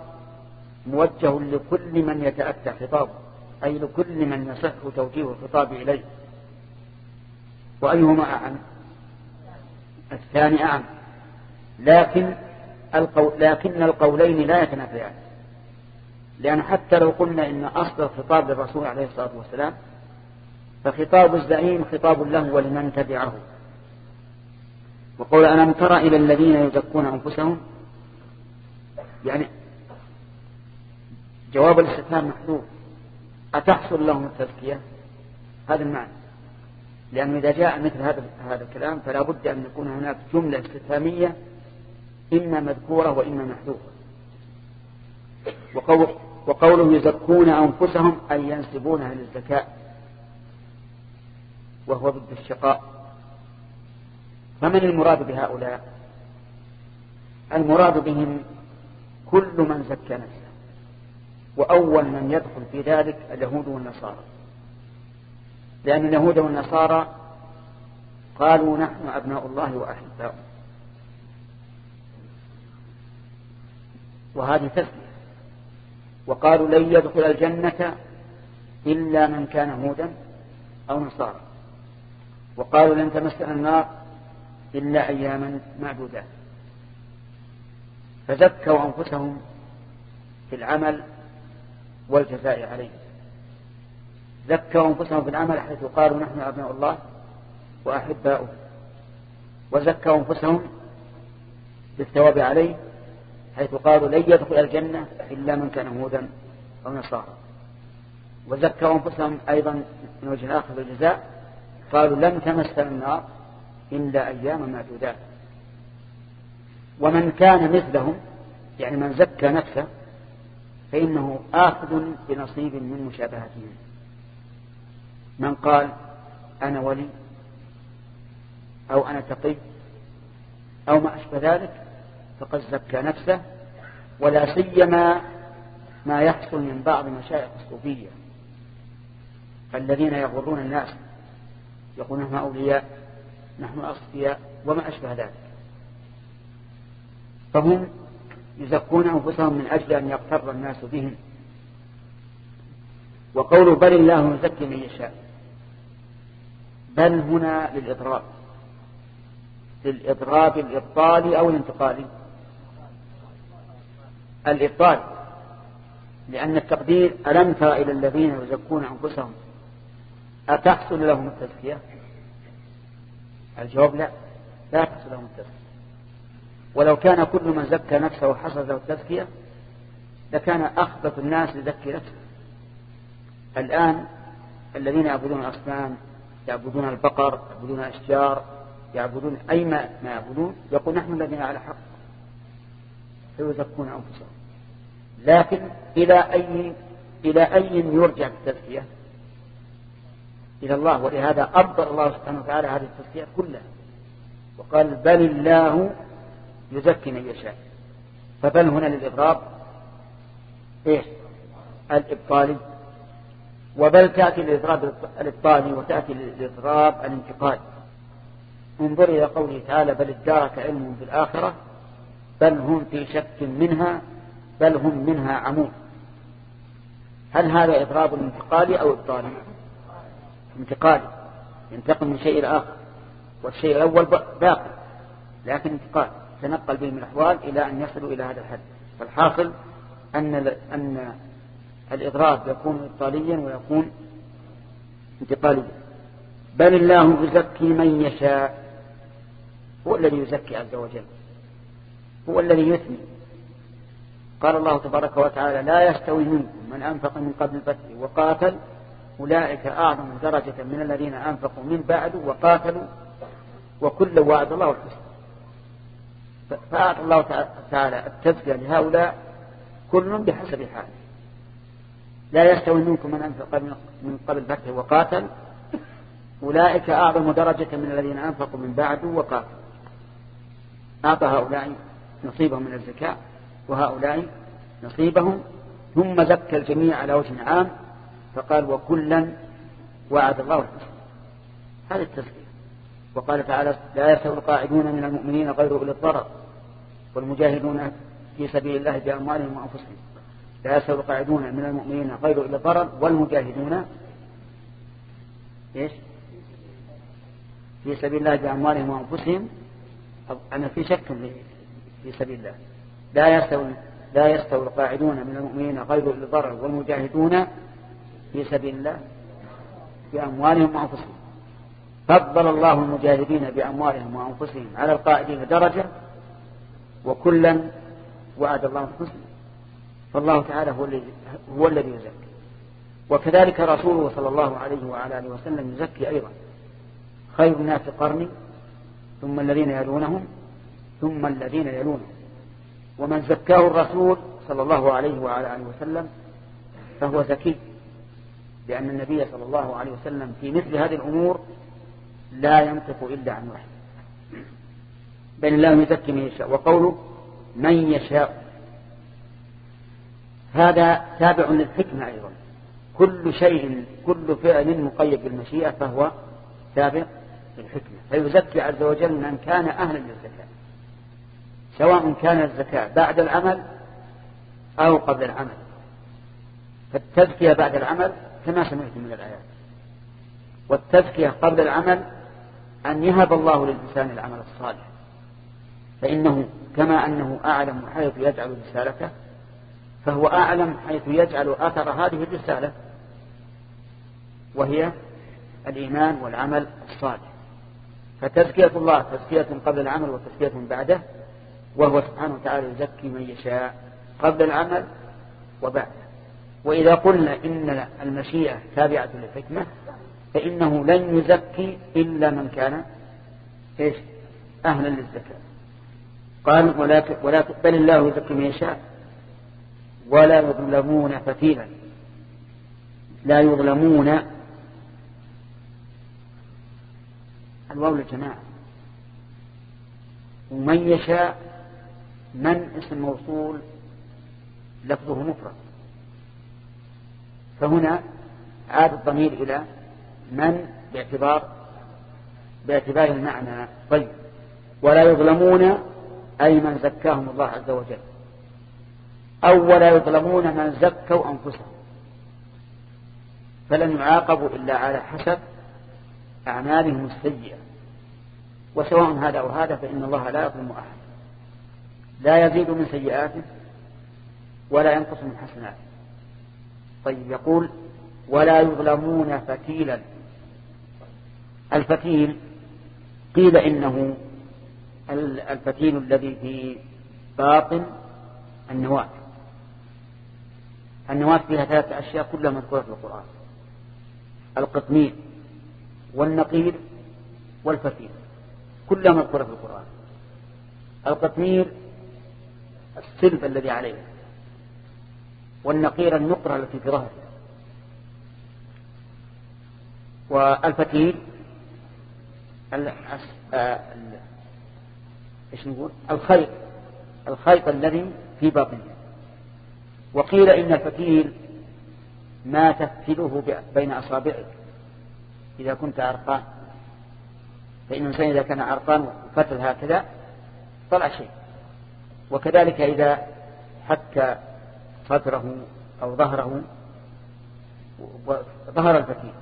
موجه لكل من يتأتى خطابه أي لكل من يصح توجيه الخطاب إليه. وأيهما أعم؟ الثاني أعم. لكن القو... لكن القولين لا يتنافيان. لأن حتى لو قلنا إن أصل الخطاب للرسول عليه الصلاة والسلام فخطاب الزعيم خطاب له ولمن تبعه. وقول ألم تر إلى الذين يزكون أنفسهم؟ يعني جواب الاستفهام محذوف. أتحصل لهم التزكية؟ هذا المعنى. لأنه إذا جاء مثل هذا هذا الكلام فلا بد أن يكون هناك جملة استفهامية إما مذكورة وإما محذوفة. وقول وقوله يزكون أنفسهم أي ينسبونها للزكاة وهو ضد الشقاء. فمن المراد بهؤلاء؟ المراد بهم كل من زكى نفسه وأول من يدخل في ذلك اليهود والنصارى. لأن اليهود والنصارى قالوا نحن أبناء الله وأحباؤه. وهذه تسلية وقالوا لن يدخل الجنة إلا من كان هودا أو نصارى. وقالوا لن تمسنا النار إلا أياما معدودات فزكوا أنفسهم في العمل والجزاء عليه زكوا أنفسهم في العمل حيث قالوا نحن أبناء الله وأحباؤه. وزكوا أنفسهم بالثواب عليه حيث قالوا لن يدخل الجنة إلا من كان هودا أو نصارى. وزكوا أنفسهم أيضا من وجه آخر بالجزاء قالوا لن تمسنا النار إلا أياما معدودات. ومن كان مثلهم يعني من زكى نفسه فإنه آخذ بنصيب من مشابهتهم من قال أنا ولي أو أنا تقي أو ما أشبه ذلك فقد زكى نفسه ولا سيما ما يحصل من بعض مشايخ الصوفية. الذين يغرون الناس يقولون نحن أولياء نحن أصفياء وما أشبه ذلك. فهم يزكون أنفسهم من أجل أن يغتر الناس بهم. وقول بل الله يزكي من يشاء. بل هنا للإضراب. للإضراب الإبطالي أو الانتقالي الإبطال. لأن التقدير ألم تر إلى الذين يزكون أنفسهم؟ أتحصل لهم التزكية؟ الجواب لا. لا تحصل لهم التزكية ولو كان كل من زكى نفسه وحصل له التزكية لكان أخبث الناس لزكي نفسه. الآن الذين يعبدون الأصنام يعبدون البقر يعبدون الأشجار يعبدون أي ما, ما يعبدون يقول نحن الذين على حق. فيزكون أنفسهم. لكن إلى أي إلى أي يرجع التزكية إلى الله ولهذا أبطل الله سبحانه وتعالى هذه التزكية كلها. وقال بل الله يزكي من يشاء. فبل هنا للإضراب إيش؟ الإبطالي وبل تأتي للإضراب الإبطالي وتأتي للإضراب الانتقالي انظر إلى قوله تعالى بل ادارك علم في الآخرة بل هم في شك منها بل هم منها عمون هل هذا إضراب انتقالي أو إبطالي انتقالي ينتقل من شيء إلى آخر والشيء الأول باقي لكن انتقال تنقل بهم الأحوال إلى أن يصلوا إلى هذا الحد. فالحاصل أن أن الإضراب يكون إبطاليا ويكون انتقاليا. بل الله يزكي من يشاء هو الذي يزكي عز وجل هو الذي يثني. قال الله تبارك وتعالى لا يستوي منكم من أنفق من قبل الفتح وقاتل أولئك أعظم درجة من الذين أنفقوا من بعد وقاتلوا وكل وعد الله الحسنى. فأعطى الله تعالى التزكية لهؤلاء كل بحسب حاله. لا يستوي منكم من أنفق من قبل الفتح وقاتل. أولئك أعظم درجة من الذين أنفقوا من بعد وقاتلوا. أعطى هؤلاء نصيبهم من الزكاة وهؤلاء نصيبهم. ثم زكى الجميع على وجه عام. فقال وكلا وعد الله هذه التزكية وقال تعالى لا يستوي القاعدون من المؤمنين غير أولي الضرر والمجاهدون في سبيل الله بأموالهم وأنفسهم. لا يستوي القاعدون من المؤمنين غير أولي الضرر والمجاهدون إيش؟ في سبيل الله بأموالهم وأنفسهم. أنا في شك في سبيل الله. لا يستوي لا يستوي القاعدون من المؤمنين غير أولي الضرر والمجاهدون في سبيل الله بأموالهم وأنفسهم. فضل الله المجاهدين بأموالهم وأنفسهم على القائدين درجة وكلا وعد الله الحسنى فالله تعالى هو الذي هو الذي يزكي. وكذلك رسوله صلى الله عليه وعلى آله وسلم يزكي أيضا. خير الناس قرني ثم الذين يلونهم ثم الذين يلونهم. ومن زكاه الرسول صلى الله عليه وعلى آله وسلم فهو زكي. لأن النبي صلى الله عليه وسلم في مثل هذه الأمور لا ينطق إلا عن وحي. بل الله يزكي من يشاء. وقوله من يشاء. هذا تابع للحكمة أيضا. كل شيء كل فعل مقيد بالمشيئة فهو تابع للحكمة. فيزكي عز وجل من كان أهلا للزكاة. سواء كان الزكاة بعد العمل أو قبل العمل. فالتزكية بعد العمل كما سمعت من الآيات. والتزكية قبل العمل أن يهب الله للإنسان العمل الصالح. فإنه كما أنه أعلم حيث يجعل رسالته فهو أعلم حيث يجعل أثر هذه الرسالة وهي الإيمان والعمل الصالح. فتزكية الله تزكية قبل العمل وتزكية بعده وهو سبحانه وتعالى يزكي من يشاء قبل العمل وبعده وإذا قلنا إن المشيئة تابعة للحكمة فإنه لن يزكي إلا من كان إيش؟ أهلا للزكاة قال ولكن, ولكن بل الله يزكي من يشاء ولا يظلمون فتيلا. لا يظلمون. الواو للجماعة. ومن يشاء من اسم موصول لفظه مفرد. فهنا عاد الضمير إلى من باعتبار باعتبار المعنى. طيب. ولا يظلمون أي من زكاهم الله عز وجل. أو ولا يظلمون من زكوا أنفسهم. فلن يعاقبوا إلا على حسب أعمالهم السيئة. وسواء هذا أو هذا فإن الله لا يظلم أحد. لا يزيد من سيئاته ولا ينقص من حسناته. طيب يقول ولا يظلمون فتيلا. الفتيل قيل إنه الفتيل الذي في باطن النواة. النواة فيها ثلاثة أشياء كلها مذكورة في القرآن القطمير والنقير والفتيل كلها مذكورة في القرآن. القطمير السلب الذي عليه. والنقير النقرة التي في ظهره. والفتيل إيش نقول؟ الخيط. الخيط الذي في باطنه. وقيل إن الفتيل ما تفتله بين أصابعك. إذا كنت عرقان. فإن الإنسان إذا كان عرقان وفتل هكذا طلع شيء. وكذلك إذا حك صدره أو ظهره ظهر الفتيل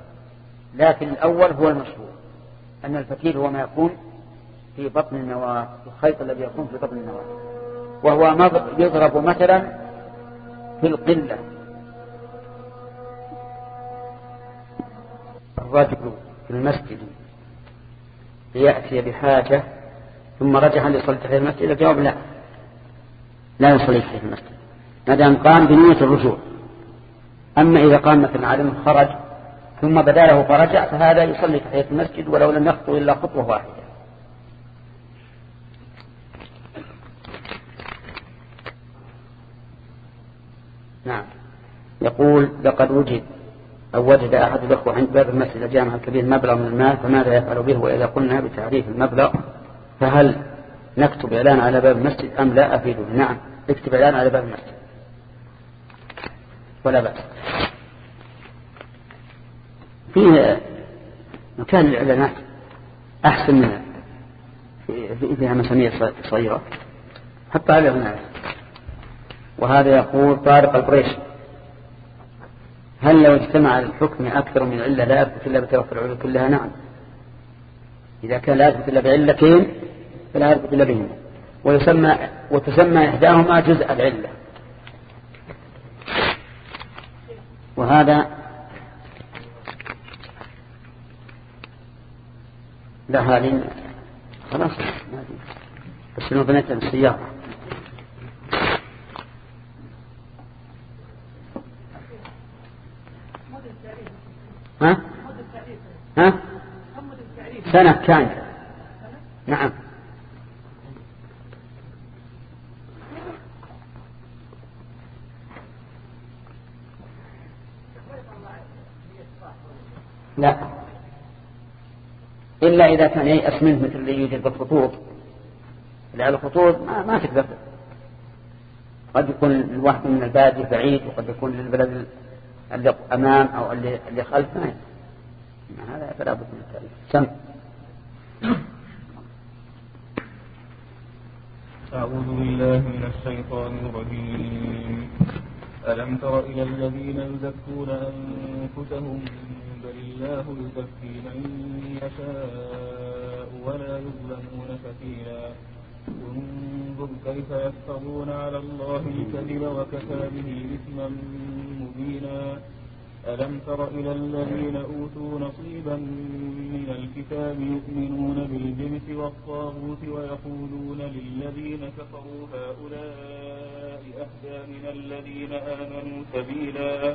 لكن الأول هو المشهور أن الفتيل هو ما يكون في بطن النواة الخيط الذي يكون في بطن النواة. وهو يضرب مثلا في القلة. الرجل في المسجد. ليأتي بحاجة ثم رجع ليصلي في المسجد الجواب لا. لا يصلي في المسجد. ما دام قام بنية الرجوع. أما إذا قام مثلا عالم خرج ثم بدا له فرجع فهذا يصلي تحية المسجد ولو لم يخطو إلا خطوة واحدة. نعم. يقول لقد وجد أو وجد أحد الأخوة عند باب المسجد الجامع الكبير مبلغ من المال فماذا يفعل به؟ وإذا قلنا بتعريف المبلغ فهل نكتب إعلان على باب المسجد أم لا؟ أفيده نعم. اكتب إعلان على باب المسجد. ولا بأس. فيه مكان الإعلانات أحسن من فيها مسامير صغيرة. حتى على الناس وهذا يقول طارق القريشي. هل لو اجتمع الحكم أكثر من علة لا يثبت إلا بتوفر العلو كلها؟ نعم. إذا كان لا يثبت إلا بعلتين فلا يثبت إلا بهما. ويسمى وتسمى إحداهما جزء العلة. وهذا لا هذه خلاص بس لو بنيتها بالسيارة ها؟ ها؟ سنة كاملة نعم لا إلا إذا كان ييأس منه مثل اللي يوجد بالخطوط. لأن الخطوط ما, ما تقدر. قد يكون الواحد من البادية بعيد وقد يكون للبلد اللي أمام أو اللي, اللي خلف. ما هذا فلا بد من التأليف سم. أعوذ بالله من الشيطان الرجيم. ألم تر إلى الذين يزكون أنفسهم بل الله يزكي من يشاء ولا يظلمون فتيلا انظر كيف يفترون على الله الكذب وكفى به إثما مبينا. ألم تر إلى الذين أوتوا نصيبا من الكتاب يؤمنون بالجبت والطاغوت ويقولون للذين كفروا هؤلاء أهدى من الذين آمنوا سبيلا.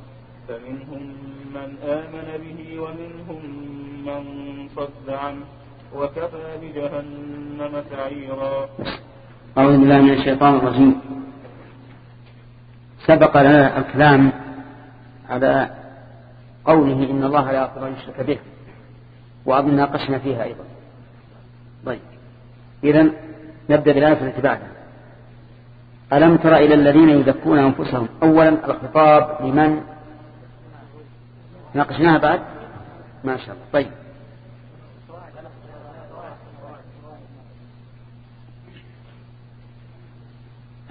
فمنهم من آمن به ومنهم من صد عنه وكفى بجهنم سعيرا. أعوذ بالله من الشيطان الرجيم. سبق لنا الكلام على قوله إن الله لا يغفر أن يشرك به وأظن ناقشنا فيها أيضا. طيب. إذا نبدأ بالآية التي بعدها. ألم تر إلى الذين يزكون أنفسهم؟ أولا الخطاب لمن؟ ناقشناها بعد؟ ما شاء الله. طيب.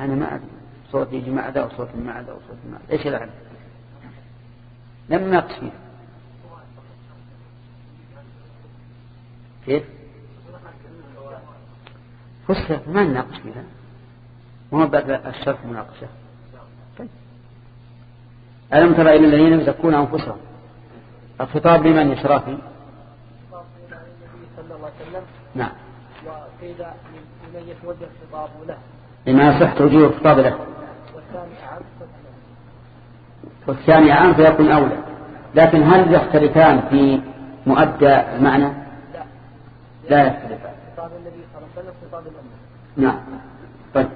أنا ما أدري. صوت يجي مع ذا وصوت مع ذا وصوت مع إيش العدد لم نناقش فيه كيف؟ فسر ما نناقش فيها ما بعد الشرح مناقشة. طيب. ألم ترى إلى الذين يزكون أنفسهم؟ الخطاب لمن يشرافي صلى الله عليه وسلم نعم. وقيل لمن يتوجه خطابه له لما يصح توجيه الخطاب له. والثاني عام فيكون أولى. لكن هل يختلفان في مؤدى المعنى؟ لا. لا يختلفان. خطاب النبي صلى الله عليه وسلم خطاب الأمة نعم. طيب.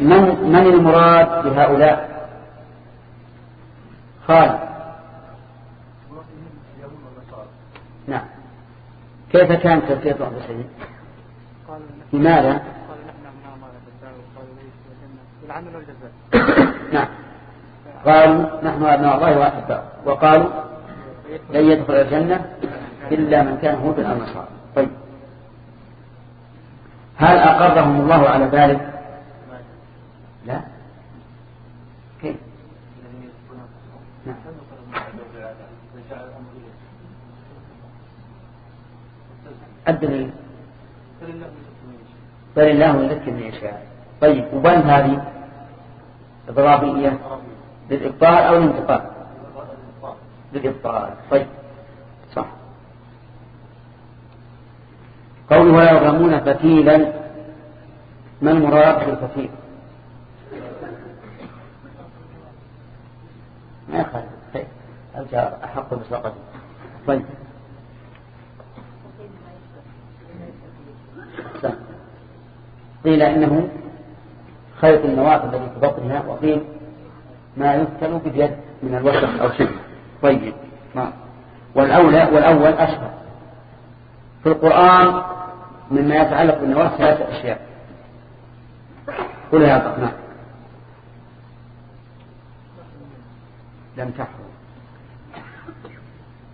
من من المراد بهؤلاء؟ خالد نعم كيف كانت تركية الحسين قال لماذا قال نحن نعم ما الدار وقالوا ليس الجنة بالعمل والجزاء. نعم. قالوا نحن أبناء الله وأحباؤه. وقالوا لن يدخل الجنة إلا من كان هودا أو نصارى طيب. هل أقرهم الله على ذلك؟ لا كيف نعم. الدليل. بل الله يذكر من يشاء. طيب وبل هذه؟ إضرابية للإبطال أو الانتقال للإبطال طيب صح. قوله ولا يظلمون فتيلا ما المراد بالكثير ما يخالف. طيب الجار أحق بسرقته طيب. قيل إنه خيط النواة الذي في بطنها وقيل ما يقتل باليد من الوسخ أو شيء. طيب ما؟ والأولى والأول أشهر. في القرآن مما يتعلق بالنواة ثلاثة أشياء. قل يا الرحمن لم تحرم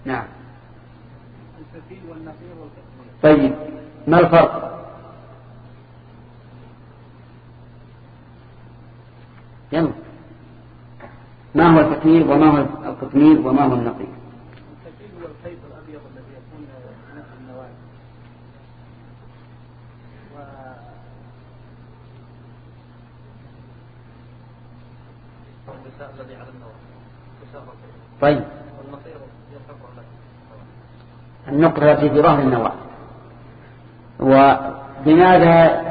نعم. طيب ما الفرق؟ يلا. ما هو التكميل وما هو التكميل وما هو النقير الفتيل هو الخيط الأبيض الذي يكون من النواة. و الذي على النوى نساء طيب. النقرة التي في ظهر النواة. وبماذا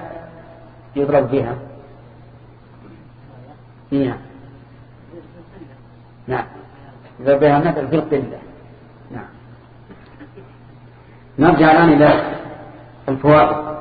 يضرب بها؟ نعم. نعم. يضرب بها مثل في القلة. نعم. نرجع الآن إلى الفوائد.